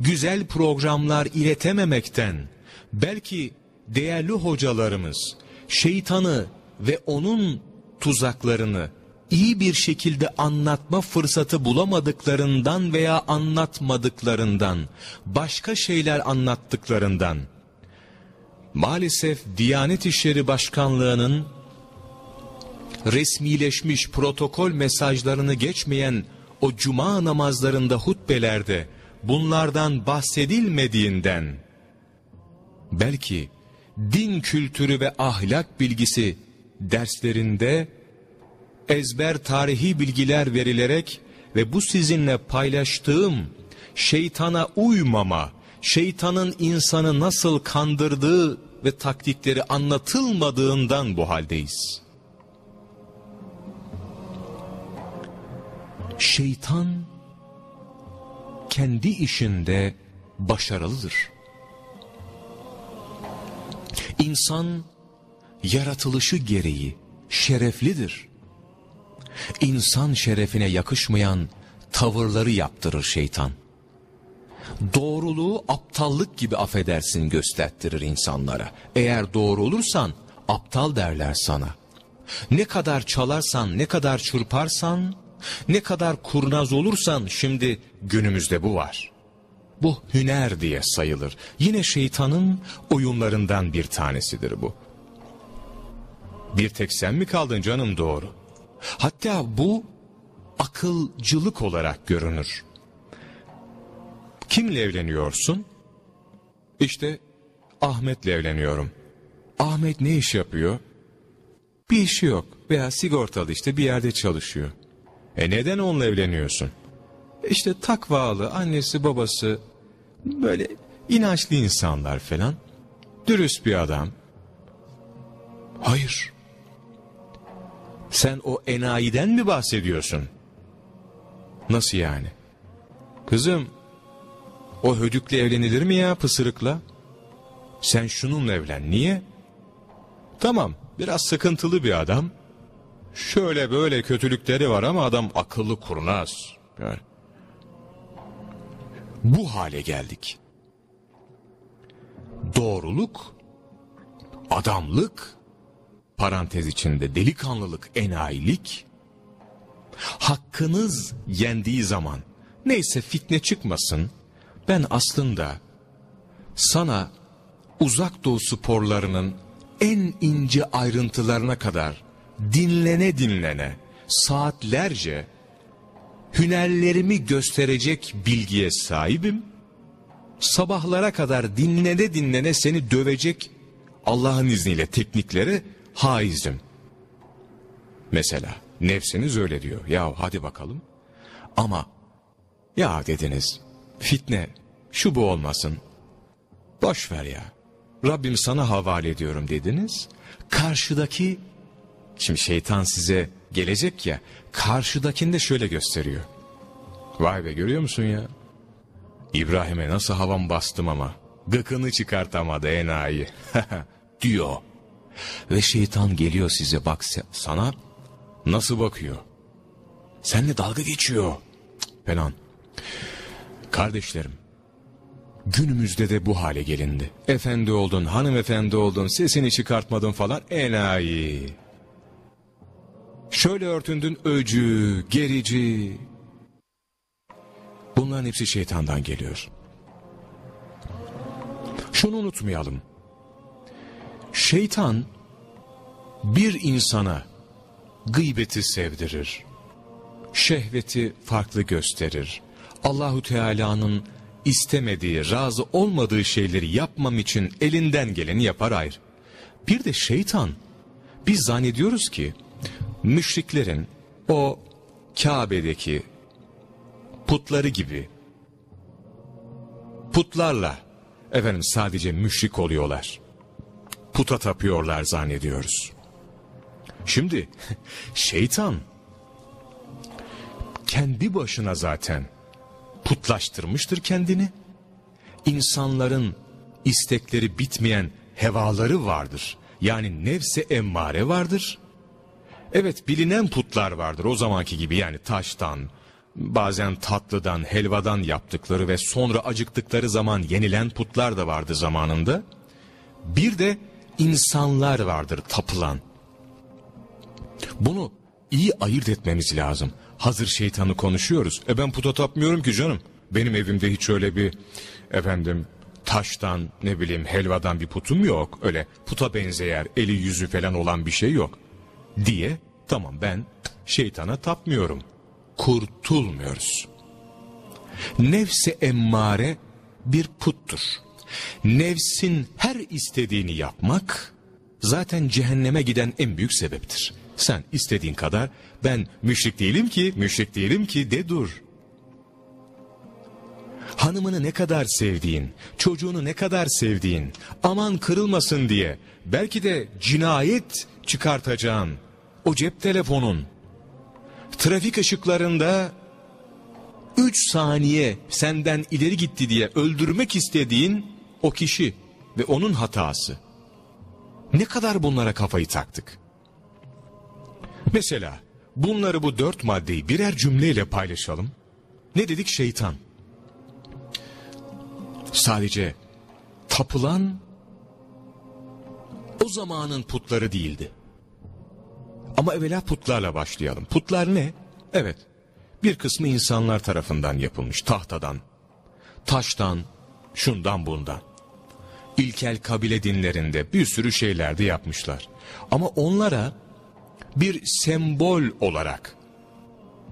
güzel programlar iletememekten, belki değerli hocalarımız şeytanı ve onun tuzaklarını iyi bir şekilde anlatma fırsatı bulamadıklarından veya anlatmadıklarından, başka şeyler anlattıklarından, maalesef Diyanet İşleri Başkanlığı'nın resmileşmiş protokol mesajlarını geçmeyen o cuma namazlarında hutbelerde bunlardan bahsedilmediğinden, belki din kültürü ve ahlak bilgisi derslerinde ezber tarihi bilgiler verilerek ve bu sizinle paylaştığım şeytana uymama, şeytanın insanı nasıl kandırdığı ve taktikleri anlatılmadığından bu haldeyiz. Şeytan kendi işinde başarılıdır. İnsan yaratılışı gereği şereflidir. İnsan şerefine yakışmayan tavırları yaptırır şeytan. Doğruluğu aptallık gibi affedersin gösterttirir insanlara. Eğer doğru olursan aptal derler sana. Ne kadar çalarsan, ne kadar çırparsan, ne kadar kurnaz olursan şimdi günümüzde bu var. Bu hüner diye sayılır. Yine şeytanın oyunlarından bir tanesidir bu. Bir tek sen mi kaldın canım doğru? Hatta bu akılcılık olarak görünür. Kimle evleniyorsun? İşte Ahmet'le evleniyorum. Ahmet ne iş yapıyor? Bir işi yok veya sigortalı işte bir yerde çalışıyor. E neden onunla evleniyorsun? İşte takvalı annesi babası böyle inançlı insanlar falan. Dürüst bir adam. Hayır. Sen o enayiden mi bahsediyorsun? Nasıl yani? Kızım, o hödükle evlenilir mi ya pısırıkla? Sen şununla evlen. Niye? Tamam, biraz sıkıntılı bir adam. Şöyle böyle kötülükleri var ama adam akıllı kurnaz. Yani. Bu hale geldik. Doğruluk, adamlık, parantez içinde delikanlılık, enayilik, hakkınız yendiği zaman, neyse fitne çıkmasın, ben aslında sana uzak doğu sporlarının en ince ayrıntılarına kadar dinlene dinlene saatlerce hünerlerimi gösterecek bilgiye sahibim. Sabahlara kadar dinlene dinlene seni dövecek Allah'ın izniyle tekniklere haizim. Mesela nefsiniz öyle diyor. Ya hadi bakalım. Ama ya dediniz fitne şu bu olmasın. Boş ver ya. Rabbim sana havale ediyorum dediniz. Karşıdaki şimdi şeytan size gelecek ya karşıdakinde şöyle gösteriyor. Vay be görüyor musun ya? İbrahim'e nasıl havam bastım ama gıkını çıkartamadı enayi diyor. Ve şeytan geliyor size bak sana nasıl bakıyor. Seninle dalga geçiyor. Falan. Kardeşlerim günümüzde de bu hale gelindi. Efendi oldun, hanımefendi oldun, sesini çıkartmadın falan enayi. Şöyle örtündün öcü, gerici. Bunların hepsi şeytandan geliyor. Şunu unutmayalım. Şeytan bir insana gıybeti sevdirir. Şehveti farklı gösterir. Allahu Teala'nın istemediği, razı olmadığı şeyleri yapmam için elinden geleni yapar ayrı. Bir de şeytan, biz zannediyoruz ki müşriklerin o Kabe'deki putları gibi putlarla efendim sadece müşrik oluyorlar. Puta tapıyorlar zannediyoruz. Şimdi şeytan kendi başına zaten putlaştırmıştır kendini. İnsanların istekleri bitmeyen hevaları vardır. Yani nefse emmare vardır. Evet bilinen putlar vardır o zamanki gibi yani taştan, bazen tatlıdan, helvadan yaptıkları ve sonra acıktıkları zaman yenilen putlar da vardı zamanında. Bir de insanlar vardır tapılan. Bunu iyi ayırt etmemiz lazım. Hazır şeytanı konuşuyoruz. E ben puta tapmıyorum ki canım. Benim evimde hiç öyle bir efendim taştan ne bileyim helvadan bir putum yok. Öyle puta benzeyer eli yüzü falan olan bir şey yok. Diye tamam ben şeytana tapmıyorum. Kurtulmuyoruz. Nefse emmare bir puttur. Nefsin her istediğini yapmak zaten cehenneme giden en büyük sebeptir. Sen istediğin kadar ben müşrik değilim ki, müşrik değilim ki de dur. Hanımını ne kadar sevdiğin, çocuğunu ne kadar sevdiğin, aman kırılmasın diye, belki de cinayet çıkartacağın, o cep telefonun, trafik ışıklarında üç saniye senden ileri gitti diye öldürmek istediğin o kişi ve onun hatası. Ne kadar bunlara kafayı taktık? Mesela bunları bu dört maddeyi birer cümleyle paylaşalım. Ne dedik şeytan? sadece tapılan o zamanın putları değildi. Ama evvela putlarla başlayalım. Putlar ne? Evet, bir kısmı insanlar tarafından yapılmış tahtadan, taştan, şundan bundan. İlkel kabile dinlerinde bir sürü şeyler de yapmışlar. Ama onlara bir sembol olarak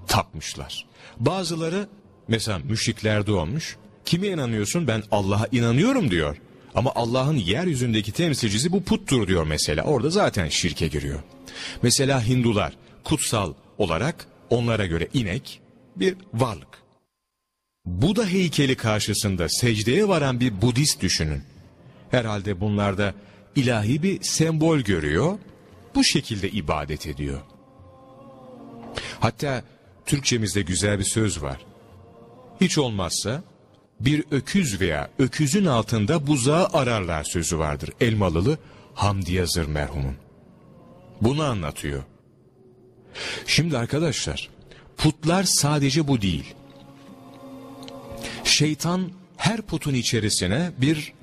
tapmışlar. Bazıları mesela müşriklerde olmuş. Kime inanıyorsun? Ben Allah'a inanıyorum diyor. Ama Allah'ın yeryüzündeki temsilcisi bu puttur diyor mesela. Orada zaten şirke giriyor. Mesela Hindular kutsal olarak onlara göre inek bir varlık. Buda heykeli karşısında secdeye varan bir Budist düşünün. Herhalde bunlarda ilahi bir sembol görüyor, bu şekilde ibadet ediyor. Hatta Türkçemizde güzel bir söz var. Hiç olmazsa bir öküz veya öküzün altında buzağı ararlar sözü vardır. Elmalılı Hamdi Yazır merhumun. Bunu anlatıyor. Şimdi arkadaşlar putlar sadece bu değil. Şeytan her putun içerisine bir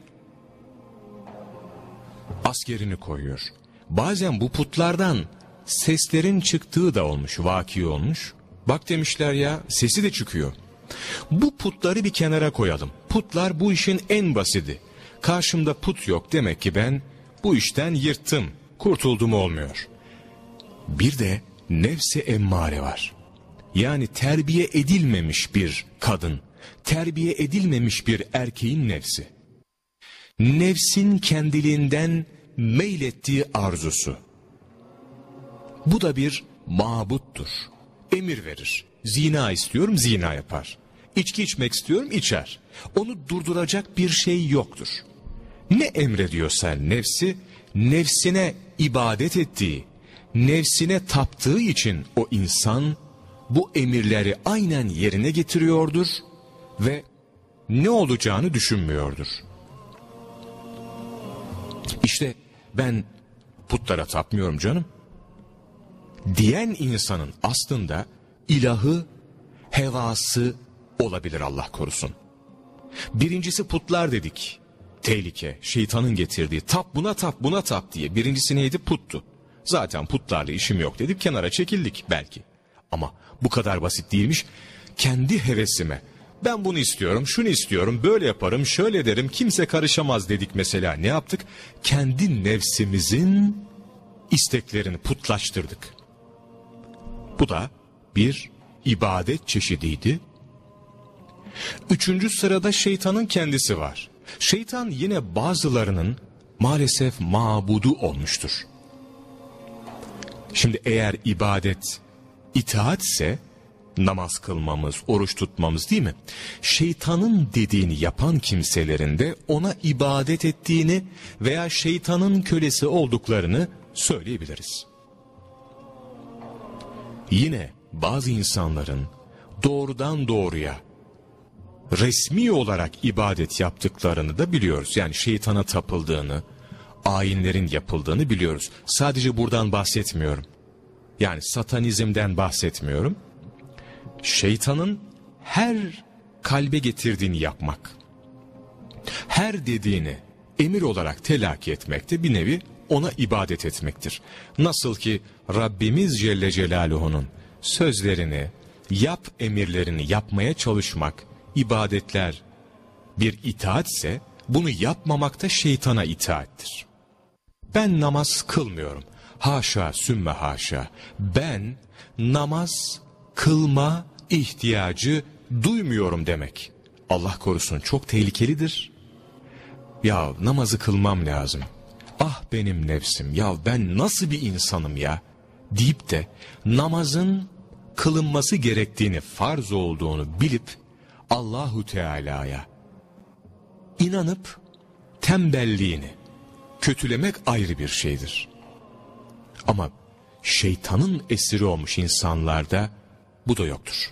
askerini koyuyor. Bazen bu putlardan seslerin çıktığı da olmuş, vaki olmuş. Bak demişler ya sesi de çıkıyor. Bu putları bir kenara koyalım. Putlar bu işin en basidi. Karşımda put yok demek ki ben bu işten yırttım, kurtuldum olmuyor. Bir de nefse emmare var. Yani terbiye edilmemiş bir kadın, terbiye edilmemiş bir erkeğin nefsi. Nefsin kendiliğinden meylettiği arzusu. Bu da bir mabuttur. Emir verir. Zina istiyorum, zina yapar. İçki içmek istiyorum, içer. Onu durduracak bir şey yoktur. Ne emrediyorsa nefsi, nefsine ibadet ettiği, nefsine taptığı için o insan bu emirleri aynen yerine getiriyordur ve ne olacağını düşünmüyordur. İşte ben putlara tapmıyorum canım. Diyen insanın aslında ilahı, hevası olabilir Allah korusun. Birincisi putlar dedik. Tehlike, şeytanın getirdiği tap buna tap buna tap diye. Birincisi neydi? Puttu. Zaten putlarla işim yok dedik kenara çekildik belki. Ama bu kadar basit değilmiş. Kendi hevesime ben bunu istiyorum, şunu istiyorum, böyle yaparım, şöyle derim, kimse karışamaz dedik mesela. Ne yaptık? Kendi nefsimizin isteklerini putlaştırdık. Bu da bir ibadet çeşidiydi. Üçüncü sırada şeytanın kendisi var. Şeytan yine bazılarının maalesef mabudu olmuştur. Şimdi eğer ibadet itaatse namaz kılmamız, oruç tutmamız değil mi? Şeytanın dediğini yapan kimselerin de ona ibadet ettiğini veya şeytanın kölesi olduklarını söyleyebiliriz. Yine bazı insanların doğrudan doğruya resmi olarak ibadet yaptıklarını da biliyoruz. Yani şeytana tapıldığını, ayinlerin yapıldığını biliyoruz. Sadece buradan bahsetmiyorum. Yani satanizmden bahsetmiyorum. Şeytanın her kalbe getirdiğini yapmak, her dediğini emir olarak telakki etmek de bir nevi ona ibadet etmektir. Nasıl ki Rabbimiz Celle Celaluhu'nun sözlerini, yap emirlerini yapmaya çalışmak, ibadetler bir itaatse, bunu yapmamak da şeytana itaattir. Ben namaz kılmıyorum. Haşa sümme haşa. Ben namaz kılma ihtiyacı duymuyorum demek. Allah korusun çok tehlikelidir. Ya namazı kılmam lazım. Ah benim nefsim ya ben nasıl bir insanım ya deyip de namazın kılınması gerektiğini farz olduğunu bilip Allahu Teala'ya inanıp tembelliğini kötülemek ayrı bir şeydir. Ama şeytanın esiri olmuş insanlarda bu da yoktur.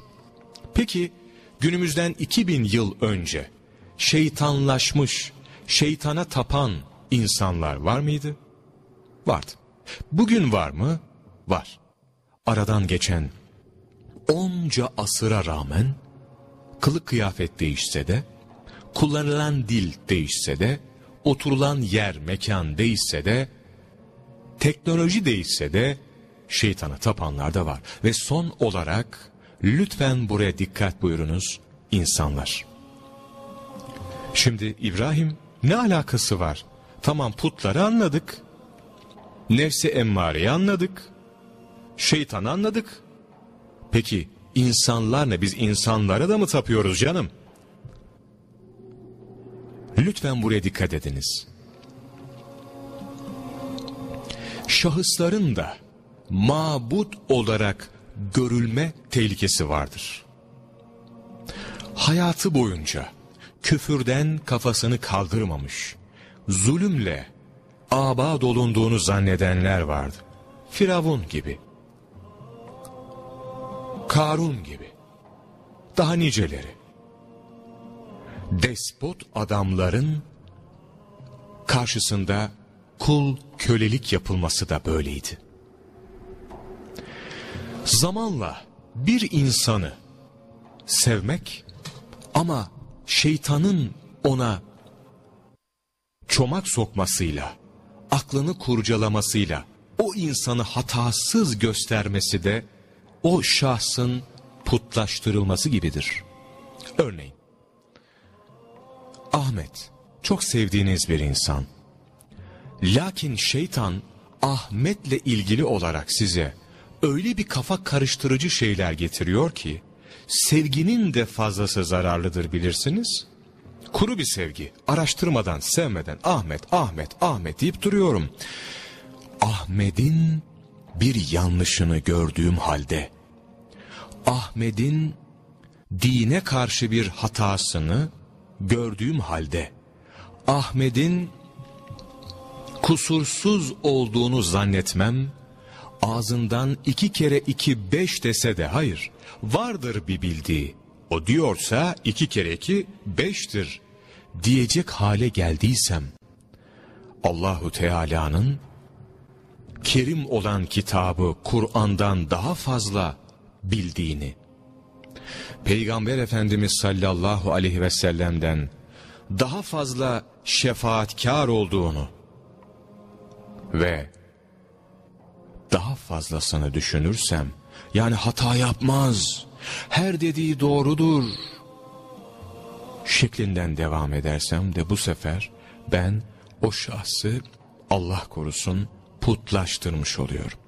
Peki günümüzden 2000 yıl önce şeytanlaşmış, şeytana tapan insanlar var mıydı? Vardı. Bugün var mı? Var. Aradan geçen onca asıra rağmen kılık kıyafet değişse de kullanılan dil değişse de, oturulan yer, mekan değişse de, teknoloji değişse de, şeytana tapanlar da var. Ve son olarak, lütfen buraya dikkat buyurunuz, insanlar. Şimdi İbrahim ne alakası var? Tamam putları anladık. Nefsi emmareyi anladık. Şeytanı anladık. Peki insanlar ne? Biz insanlara da mı tapıyoruz canım? Lütfen buraya dikkat ediniz. Şahısların da mabut olarak görülme tehlikesi vardır. Hayatı boyunca küfürden kafasını kaldırmamış, zulümle aba dolunduğunu zannedenler vardı. Firavun gibi, Karun gibi, daha niceleri. Despot adamların karşısında kul kölelik yapılması da böyleydi. Zamanla bir insanı sevmek ama şeytanın ona çomak sokmasıyla, aklını kurcalamasıyla o insanı hatasız göstermesi de o şahsın putlaştırılması gibidir. Örneğin, Ahmet çok sevdiğiniz bir insan. Lakin şeytan Ahmet'le ilgili olarak size öyle bir kafa karıştırıcı şeyler getiriyor ki, sevginin de fazlası zararlıdır bilirsiniz. Kuru bir sevgi, araştırmadan, sevmeden Ahmet, Ahmet, Ahmet deyip duruyorum. Ahmet'in bir yanlışını gördüğüm halde, Ahmet'in dine karşı bir hatasını gördüğüm halde, Ahmet'in kusursuz olduğunu zannetmem, ağzından iki kere iki beş dese de hayır, vardır bir bildiği. O diyorsa iki kere iki beştir. Diyecek hale geldiysem, Allahu Teala'nın kerim olan kitabı Kur'an'dan daha fazla bildiğini, Peygamber Efendimiz sallallahu aleyhi ve sellem'den daha fazla şefaatkar olduğunu ve daha fazlasını düşünürsem, yani hata yapmaz, her dediği doğrudur şeklinden devam edersem de bu sefer ben o şahsı Allah korusun putlaştırmış oluyorum.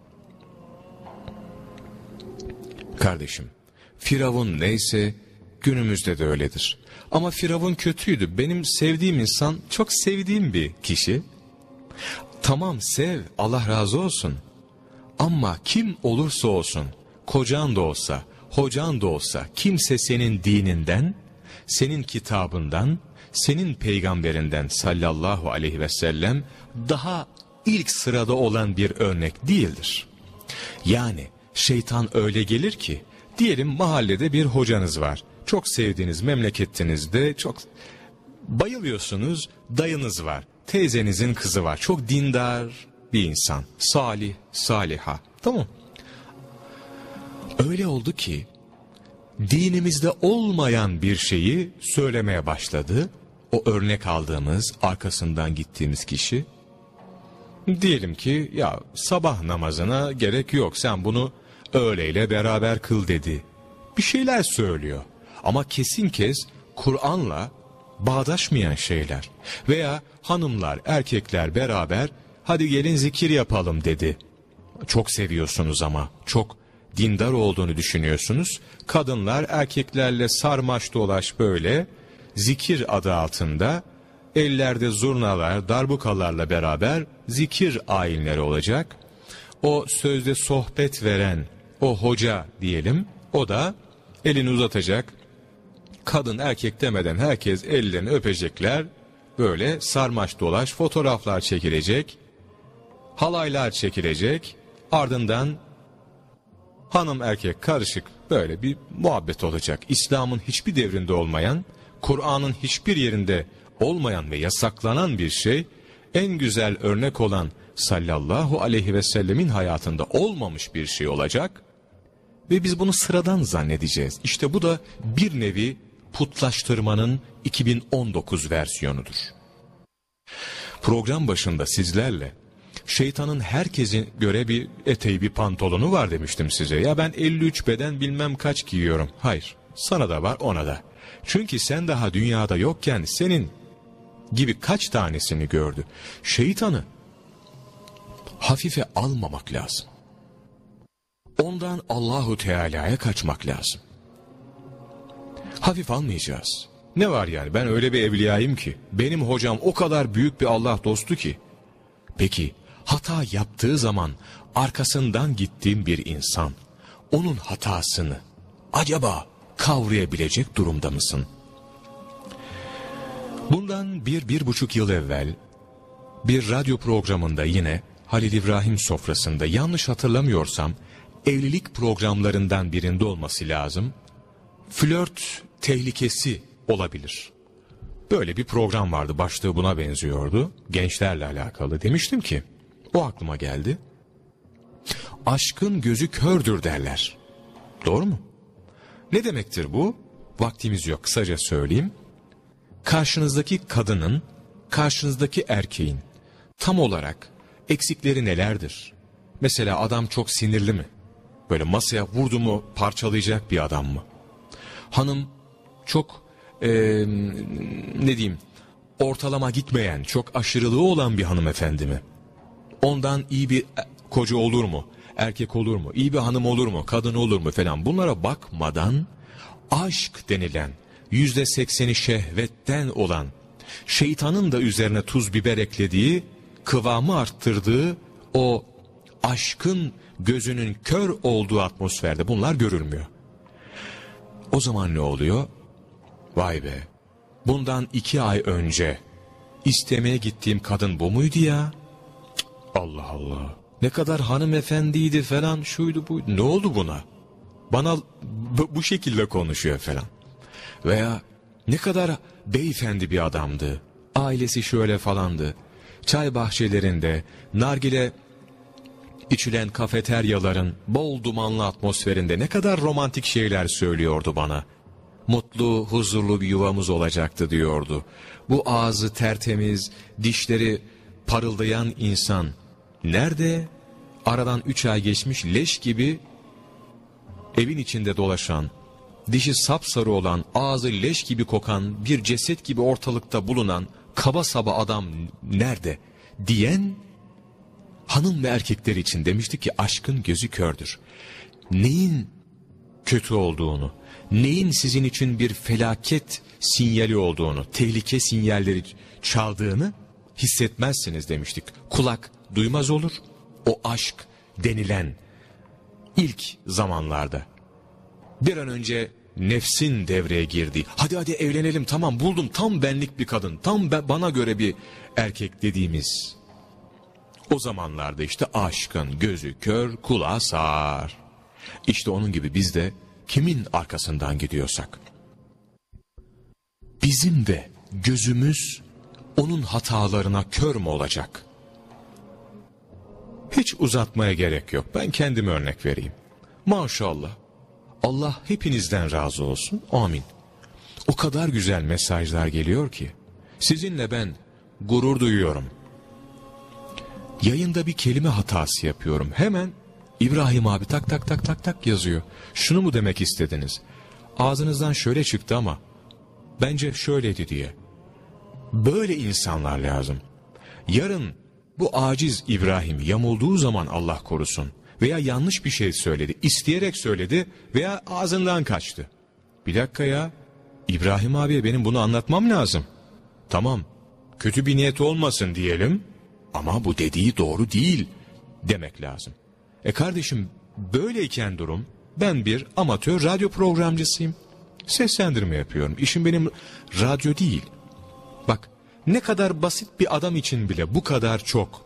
Kardeşim, Firavun neyse günümüzde de öyledir. Ama Firavun kötüydü. Benim sevdiğim insan çok sevdiğim bir kişi. Tamam sev, Allah razı olsun. Ama kim olursa olsun, kocan da olsa, hocan da olsa, kimse senin dininden, senin kitabından, senin peygamberinden sallallahu aleyhi ve sellem daha ilk sırada olan bir örnek değildir. Yani şeytan öyle gelir ki, diyelim mahallede bir hocanız var. Çok sevdiğiniz memleketinizde çok bayılıyorsunuz, dayınız var. Teyzenizin kızı var. Çok dindar bir insan. Salih, saliha. Tamam Öyle oldu ki dinimizde olmayan bir şeyi söylemeye başladı. O örnek aldığımız, arkasından gittiğimiz kişi. Diyelim ki ya sabah namazına gerek yok sen bunu öğleyle beraber kıl dedi. Bir şeyler söylüyor. Ama kesin kez Kur'an'la bağdaşmayan şeyler. Veya hanımlar, erkekler beraber hadi gelin zikir yapalım dedi. Çok seviyorsunuz ama çok dindar olduğunu düşünüyorsunuz. Kadınlar erkeklerle sarmaş dolaş böyle zikir adı altında ellerde zurnalar, darbukalarla beraber zikir ayinleri olacak. O sözde sohbet veren o hoca diyelim o da elini uzatacak. Kadın erkek demeden herkes ellerini öpecekler. Böyle sarmaş dolaş fotoğraflar çekilecek. Halaylar çekilecek. Ardından hanım erkek karışık böyle bir muhabbet olacak. İslam'ın hiçbir devrinde olmayan, Kur'an'ın hiçbir yerinde olmayan ve yasaklanan bir şey, en güzel örnek olan sallallahu aleyhi ve sellemin hayatında olmamış bir şey olacak ve biz bunu sıradan zannedeceğiz. İşte bu da bir nevi putlaştırmanın 2019 versiyonudur. Program başında sizlerle şeytanın herkesin göre bir eteği bir pantolonu var demiştim size. Ya ben 53 beden bilmem kaç giyiyorum. Hayır sana da var ona da. Çünkü sen daha dünyada yokken senin gibi kaç tanesini gördü. Şeytanı hafife almamak lazım. Ondan Allahu Teala'ya kaçmak lazım. Hafif almayacağız. Ne var yani ben öyle bir evliyayım ki benim hocam o kadar büyük bir Allah dostu ki. Peki hata yaptığı zaman arkasından gittiğim bir insan onun hatasını acaba kavrayabilecek durumda mısın? Bundan bir, bir buçuk yıl evvel bir radyo programında yine Halil İbrahim sofrasında yanlış hatırlamıyorsam evlilik programlarından birinde olması lazım. Flört tehlikesi olabilir. Böyle bir program vardı başlığı buna benziyordu. Gençlerle alakalı demiştim ki o aklıma geldi. Aşkın gözü kördür derler. Doğru mu? Ne demektir bu? Vaktimiz yok kısaca söyleyeyim. Karşınızdaki kadının, karşınızdaki erkeğin tam olarak eksikleri nelerdir? Mesela adam çok sinirli mi? Böyle masaya vurdu mu parçalayacak bir adam mı? Hanım çok ee, ne diyeyim ortalama gitmeyen, çok aşırılığı olan bir hanımefendi mi? Ondan iyi bir koca olur mu? Erkek olur mu? İyi bir hanım olur mu? Kadın olur mu falan bunlara bakmadan aşk denilen yüzde sekseni şehvetten olan şeytanın da üzerine tuz biber eklediği kıvamı arttırdığı o aşkın gözünün kör olduğu atmosferde bunlar görülmüyor. O zaman ne oluyor? Vay be bundan iki ay önce istemeye gittiğim kadın bu muydu ya? Allah Allah. Ne kadar hanımefendiydi falan şuydu buydu. Ne oldu buna? Bana bu şekilde konuşuyor falan. Veya ne kadar beyefendi bir adamdı. Ailesi şöyle falandı. Çay bahçelerinde, nargile içilen kafeteryaların bol dumanlı atmosferinde ne kadar romantik şeyler söylüyordu bana. Mutlu, huzurlu bir yuvamız olacaktı diyordu. Bu ağzı tertemiz, dişleri parıldayan insan Nerede? Aradan üç ay geçmiş leş gibi evin içinde dolaşan, dişi sapsarı olan, ağzı leş gibi kokan, bir ceset gibi ortalıkta bulunan kaba saba adam nerede? Diyen hanım ve erkekler için demişti ki aşkın gözü kördür. Neyin kötü olduğunu, neyin sizin için bir felaket sinyali olduğunu, tehlike sinyalleri çaldığını hissetmezsiniz demiştik. Kulak duymaz olur. O aşk denilen ilk zamanlarda. Bir an önce nefsin devreye girdi. Hadi hadi evlenelim tamam buldum tam benlik bir kadın. Tam bana göre bir erkek dediğimiz. O zamanlarda işte aşkın gözü kör kulağı sağır. İşte onun gibi biz de kimin arkasından gidiyorsak. Bizim de gözümüz onun hatalarına kör mü olacak? Hiç uzatmaya gerek yok. Ben kendime örnek vereyim. Maşallah. Allah hepinizden razı olsun. Amin. O kadar güzel mesajlar geliyor ki. Sizinle ben gurur duyuyorum. Yayında bir kelime hatası yapıyorum. Hemen İbrahim abi tak tak tak tak tak yazıyor. Şunu mu demek istediniz? Ağzınızdan şöyle çıktı ama bence şöyledi diye. Böyle insanlar lazım. Yarın bu aciz İbrahim yamulduğu zaman Allah korusun veya yanlış bir şey söyledi, isteyerek söyledi veya ağzından kaçtı. Bir dakika ya, İbrahim abiye benim bunu anlatmam lazım. Tamam, kötü bir niyet olmasın diyelim ama bu dediği doğru değil demek lazım. E kardeşim böyleyken durum ben bir amatör radyo programcısıyım. Seslendirme yapıyorum. İşim benim radyo değil. Ne kadar basit bir adam için bile bu kadar çok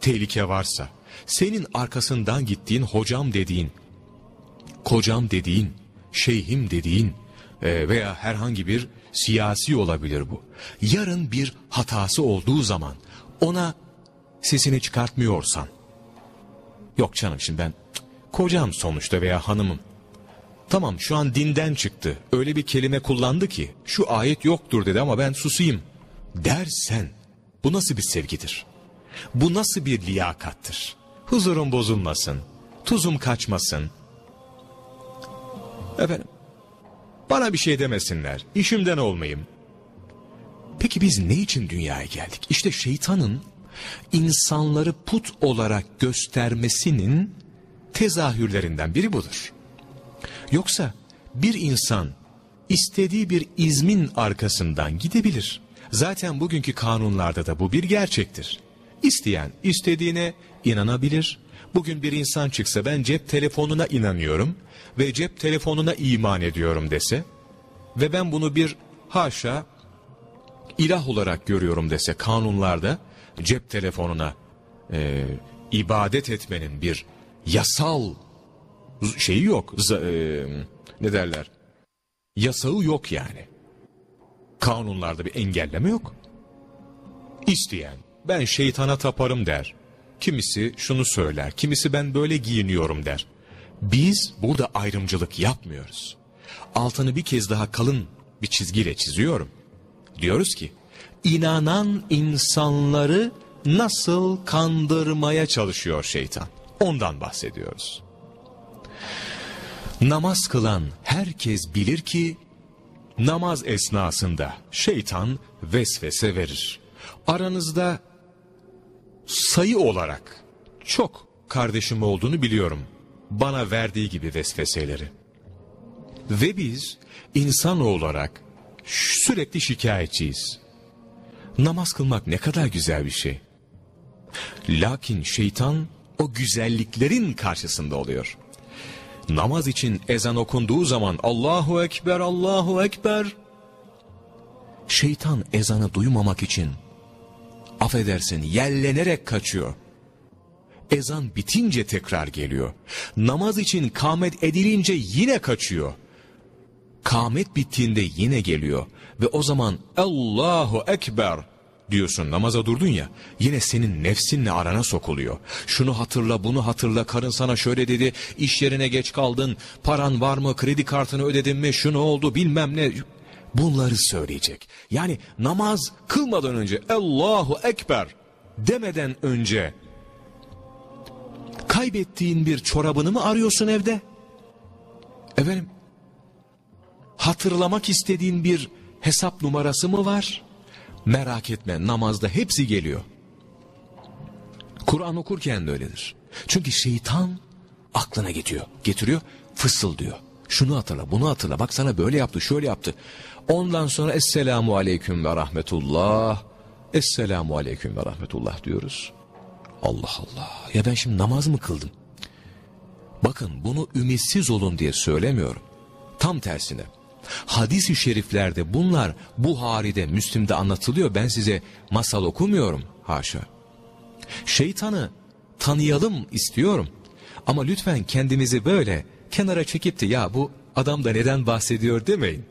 tehlike varsa, senin arkasından gittiğin hocam dediğin, kocam dediğin, şeyhim dediğin e, veya herhangi bir siyasi olabilir bu. Yarın bir hatası olduğu zaman ona sesini çıkartmıyorsan, yok canım şimdi ben kocam sonuçta veya hanımım, Tamam şu an dinden çıktı. Öyle bir kelime kullandı ki şu ayet yoktur dedi ama ben susayım dersen bu nasıl bir sevgidir? Bu nasıl bir liyakattır? Huzurun bozulmasın, tuzum kaçmasın. Efendim, bana bir şey demesinler, işimden olmayayım. Peki biz ne için dünyaya geldik? İşte şeytanın insanları put olarak göstermesinin tezahürlerinden biri budur. Yoksa bir insan istediği bir izmin arkasından gidebilir. Zaten bugünkü kanunlarda da bu bir gerçektir. İsteyen istediğine inanabilir. Bugün bir insan çıksa ben cep telefonuna inanıyorum ve cep telefonuna iman ediyorum dese ve ben bunu bir haşa ilah olarak görüyorum dese kanunlarda cep telefonuna e, ibadet etmenin bir yasal şeyi yok. Z e, ne derler? Yasağı yok yani. Kanunlarda bir engelleme yok. İsteyen ben şeytana taparım der. Kimisi şunu söyler, kimisi ben böyle giyiniyorum der. Biz burada ayrımcılık yapmıyoruz. Altını bir kez daha kalın bir çizgiyle çiziyorum. Diyoruz ki, inanan insanları nasıl kandırmaya çalışıyor şeytan? Ondan bahsediyoruz. Namaz kılan herkes bilir ki namaz esnasında şeytan vesvese verir. Aranızda sayı olarak çok kardeşim olduğunu biliyorum. Bana verdiği gibi vesveseleri. Ve biz insan olarak sürekli şikayetçiyiz. Namaz kılmak ne kadar güzel bir şey. Lakin şeytan o güzelliklerin karşısında oluyor. Namaz için ezan okunduğu zaman Allahu Ekber, Allahu Ekber. Şeytan ezanı duymamak için affedersin yellenerek kaçıyor. Ezan bitince tekrar geliyor. Namaz için kâmet edilince yine kaçıyor. Kâmet bittiğinde yine geliyor. Ve o zaman Allahu Ekber diyorsun namaza durdun ya yine senin nefsinle arana sokuluyor. Şunu hatırla bunu hatırla karın sana şöyle dedi iş yerine geç kaldın paran var mı kredi kartını ödedin mi şunu oldu bilmem ne bunları söyleyecek. Yani namaz kılmadan önce Allahu Ekber demeden önce kaybettiğin bir çorabını mı arıyorsun evde? Efendim hatırlamak istediğin bir hesap numarası mı var? Merak etme namazda hepsi geliyor. Kur'an okurken de öyledir. Çünkü şeytan aklına getiriyor. Getiriyor fısıldıyor. Şunu hatırla bunu hatırla bak sana böyle yaptı şöyle yaptı. Ondan sonra Esselamu Aleyküm ve Rahmetullah. Esselamu Aleyküm ve Rahmetullah diyoruz. Allah Allah ya ben şimdi namaz mı kıldım? Bakın bunu ümitsiz olun diye söylemiyorum. Tam tersine. Hadis-i şeriflerde bunlar Buhari'de, Müslim'de anlatılıyor. Ben size masal okumuyorum. Haşa. Şeytanı tanıyalım istiyorum. Ama lütfen kendimizi böyle kenara çekip de ya bu adam da neden bahsediyor demeyin.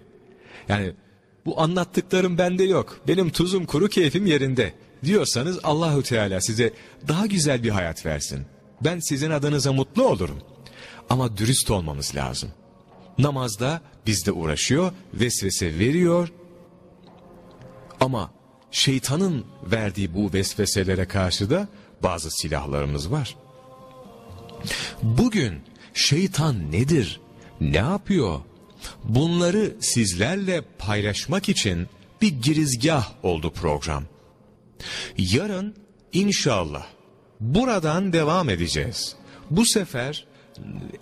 Yani bu anlattıklarım bende yok. Benim tuzum kuru keyfim yerinde diyorsanız Allahu Teala size daha güzel bir hayat versin. Ben sizin adınıza mutlu olurum. Ama dürüst olmamız lazım. Namazda bizde uğraşıyor, vesvese veriyor. Ama şeytanın verdiği bu vesveselere karşı da bazı silahlarımız var. Bugün şeytan nedir? Ne yapıyor? Bunları sizlerle paylaşmak için bir girizgah oldu program. Yarın inşallah buradan devam edeceğiz. Bu sefer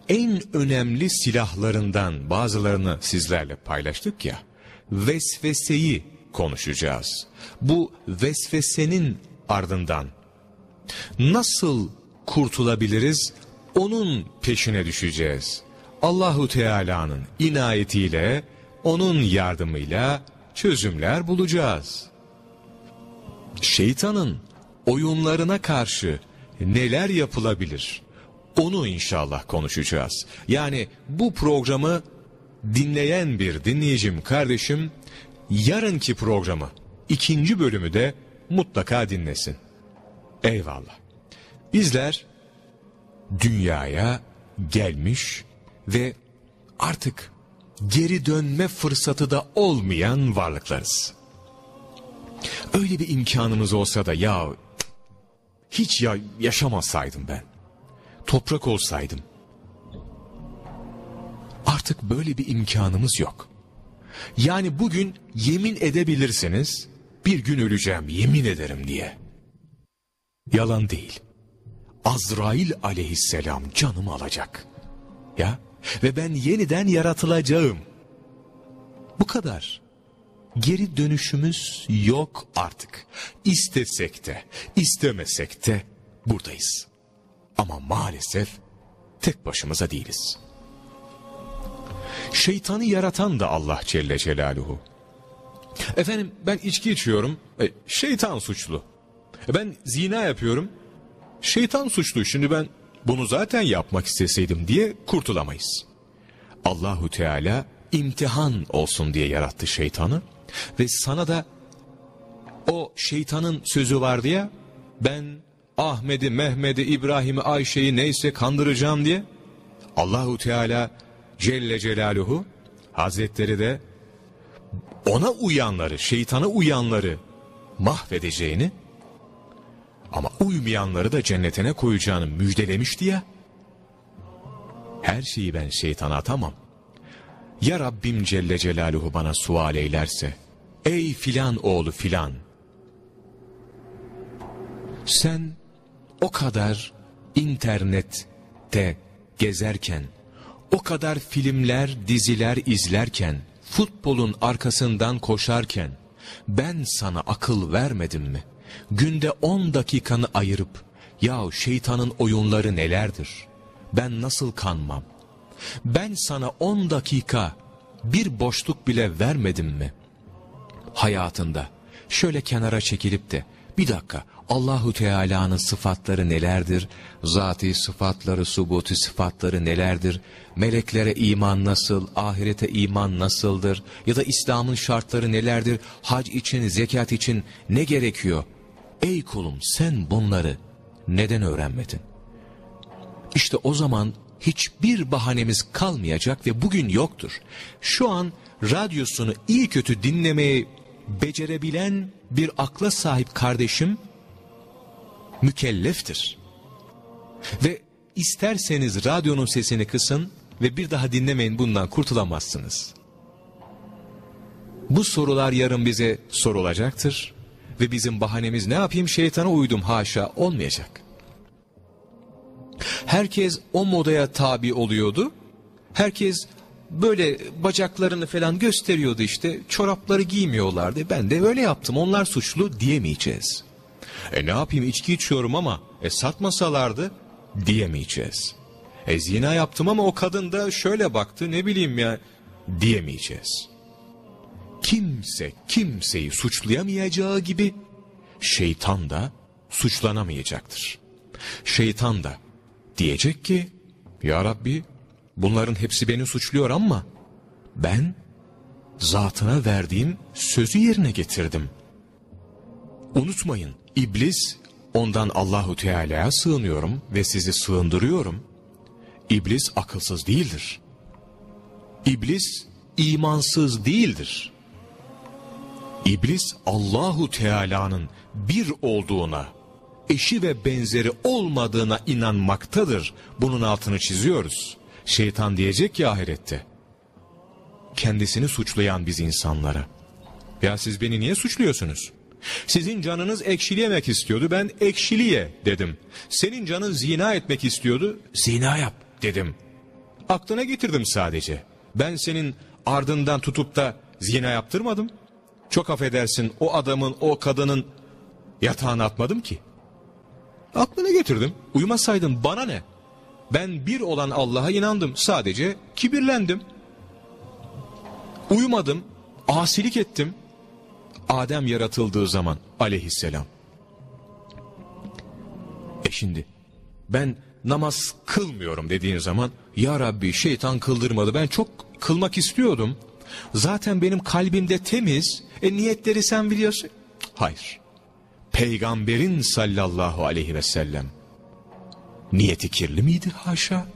en önemli silahlarından bazılarını sizlerle paylaştık ya. Vesveseyi konuşacağız. Bu vesvesenin ardından nasıl kurtulabiliriz? Onun peşine düşeceğiz. Allahu Teala'nın inayetiyle, onun yardımıyla çözümler bulacağız. Şeytanın oyunlarına karşı neler yapılabilir? Onu inşallah konuşacağız. Yani bu programı dinleyen bir dinleyicim kardeşim yarınki programı ikinci bölümü de mutlaka dinlesin. Eyvallah. Bizler dünyaya gelmiş ve artık geri dönme fırsatı da olmayan varlıklarız. Öyle bir imkanımız olsa da ya hiç ya yaşamasaydım ben. Toprak olsaydım. Artık böyle bir imkanımız yok. Yani bugün yemin edebilirsiniz bir gün öleceğim yemin ederim diye. Yalan değil. Azrail aleyhisselam canımı alacak. Ya ve ben yeniden yaratılacağım. Bu kadar. Geri dönüşümüz yok artık. İstesek de, istemesek de buradayız. Ama maalesef tek başımıza değiliz. Şeytanı yaratan da Allah Celle Celaluhu. Efendim ben içki içiyorum, e, şeytan suçlu. E, ben zina yapıyorum, şeytan suçlu. Şimdi ben bunu zaten yapmak isteseydim diye kurtulamayız. Allahu Teala imtihan olsun diye yarattı şeytanı ve sana da o şeytanın sözü vardı ya ben Ahmet'i, Mehmet'i, İbrahim'i, Ayşe'yi neyse kandıracağım diye Allahu Teala Celle Celaluhu Hazretleri de ona uyanları, şeytana uyanları mahvedeceğini ama uymayanları da cennetine koyacağını müjdelemişti ya. Her şeyi ben şeytana atamam. Ya Rabbim Celle Celaluhu bana sual eylerse, ey filan oğlu filan, sen o kadar internette gezerken, o kadar filmler, diziler izlerken, futbolun arkasından koşarken, ben sana akıl vermedim mi? Günde on dakikanı ayırıp, yahu şeytanın oyunları nelerdir? Ben nasıl kanmam? Ben sana on dakika bir boşluk bile vermedim mi? Hayatında şöyle kenara çekilip de bir dakika Allahu Teala'nın sıfatları nelerdir? Zati sıfatları, subuti sıfatları nelerdir? Meleklere iman nasıl? Ahirete iman nasıldır? Ya da İslam'ın şartları nelerdir? Hac için, zekat için ne gerekiyor? Ey kulum sen bunları neden öğrenmedin? İşte o zaman hiçbir bahanemiz kalmayacak ve bugün yoktur. Şu an radyosunu iyi kötü dinlemeyi becerebilen bir akla sahip kardeşim mükelleftir. Ve isterseniz radyonun sesini kısın ve bir daha dinlemeyin bundan kurtulamazsınız. Bu sorular yarın bize sorulacaktır ve bizim bahanemiz ne yapayım şeytana uydum haşa olmayacak. Herkes o modaya tabi oluyordu. Herkes böyle bacaklarını falan gösteriyordu işte. Çorapları giymiyorlardı. Ben de öyle yaptım. Onlar suçlu diyemeyeceğiz. E ne yapayım içki içiyorum ama e satmasalardı diyemeyeceğiz. E zina yaptım ama o kadın da şöyle baktı ne bileyim ya diyemeyeceğiz. Kimse kimseyi suçlayamayacağı gibi şeytan da suçlanamayacaktır. Şeytan da diyecek ki Ya Rabbi bunların hepsi beni suçluyor ama ben zatına verdiğim sözü yerine getirdim. Unutmayın İblis ondan Allahu Teala'ya sığınıyorum ve sizi sığındırıyorum. İblis akılsız değildir. İblis imansız değildir. İblis Allahu Teala'nın bir olduğuna, eşi ve benzeri olmadığına inanmaktadır. Bunun altını çiziyoruz. Şeytan diyecek ya ahirette. Kendisini suçlayan biz insanlara. Ya siz beni niye suçluyorsunuz? Sizin canınız ekşili yemek istiyordu ben ekşiliye dedim. Senin canın zina etmek istiyordu zina yap dedim. Aklına getirdim sadece. Ben senin ardından tutup da zina yaptırmadım. Çok affedersin o adamın o kadının yatağına atmadım ki. Aklına getirdim. Uyumasaydın bana ne? Ben bir olan Allah'a inandım. Sadece kibirlendim. Uyumadım. Asilik ettim. Adem yaratıldığı zaman aleyhisselam. E şimdi ben namaz kılmıyorum dediğin zaman ya Rabbi şeytan kıldırmadı ben çok kılmak istiyordum. Zaten benim kalbimde temiz. E niyetleri sen biliyorsun. Hayır. Peygamberin sallallahu aleyhi ve sellem niyeti kirli miydi haşa?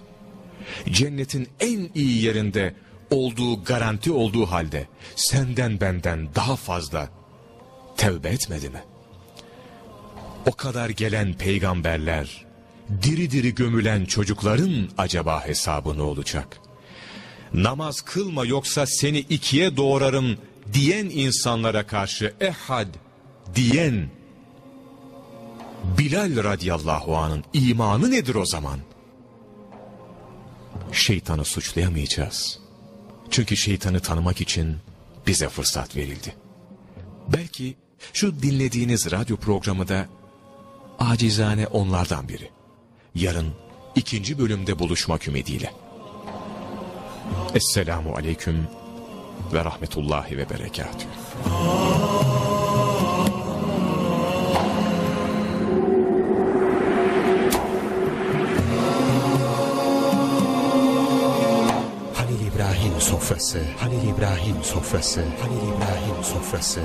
cennetin en iyi yerinde olduğu garanti olduğu halde senden benden daha fazla tevbe etmedi mi? O kadar gelen peygamberler, diri diri gömülen çocukların acaba hesabı ne olacak? Namaz kılma yoksa seni ikiye doğrarım diyen insanlara karşı ehad diyen Bilal radıyallahu anın imanı nedir o zaman? Şeytanı suçlayamayacağız. Çünkü şeytanı tanımak için bize fırsat verildi. Belki şu dinlediğiniz radyo programı da acizane onlardan biri. Yarın ikinci bölümde buluşmak ümidiyle. Esselamu aleyküm ve rahmetullahi ve berekatühü. Halil İbrahim sofrası, Halil İbrahim sofrası, Halil İbrahim sofrası.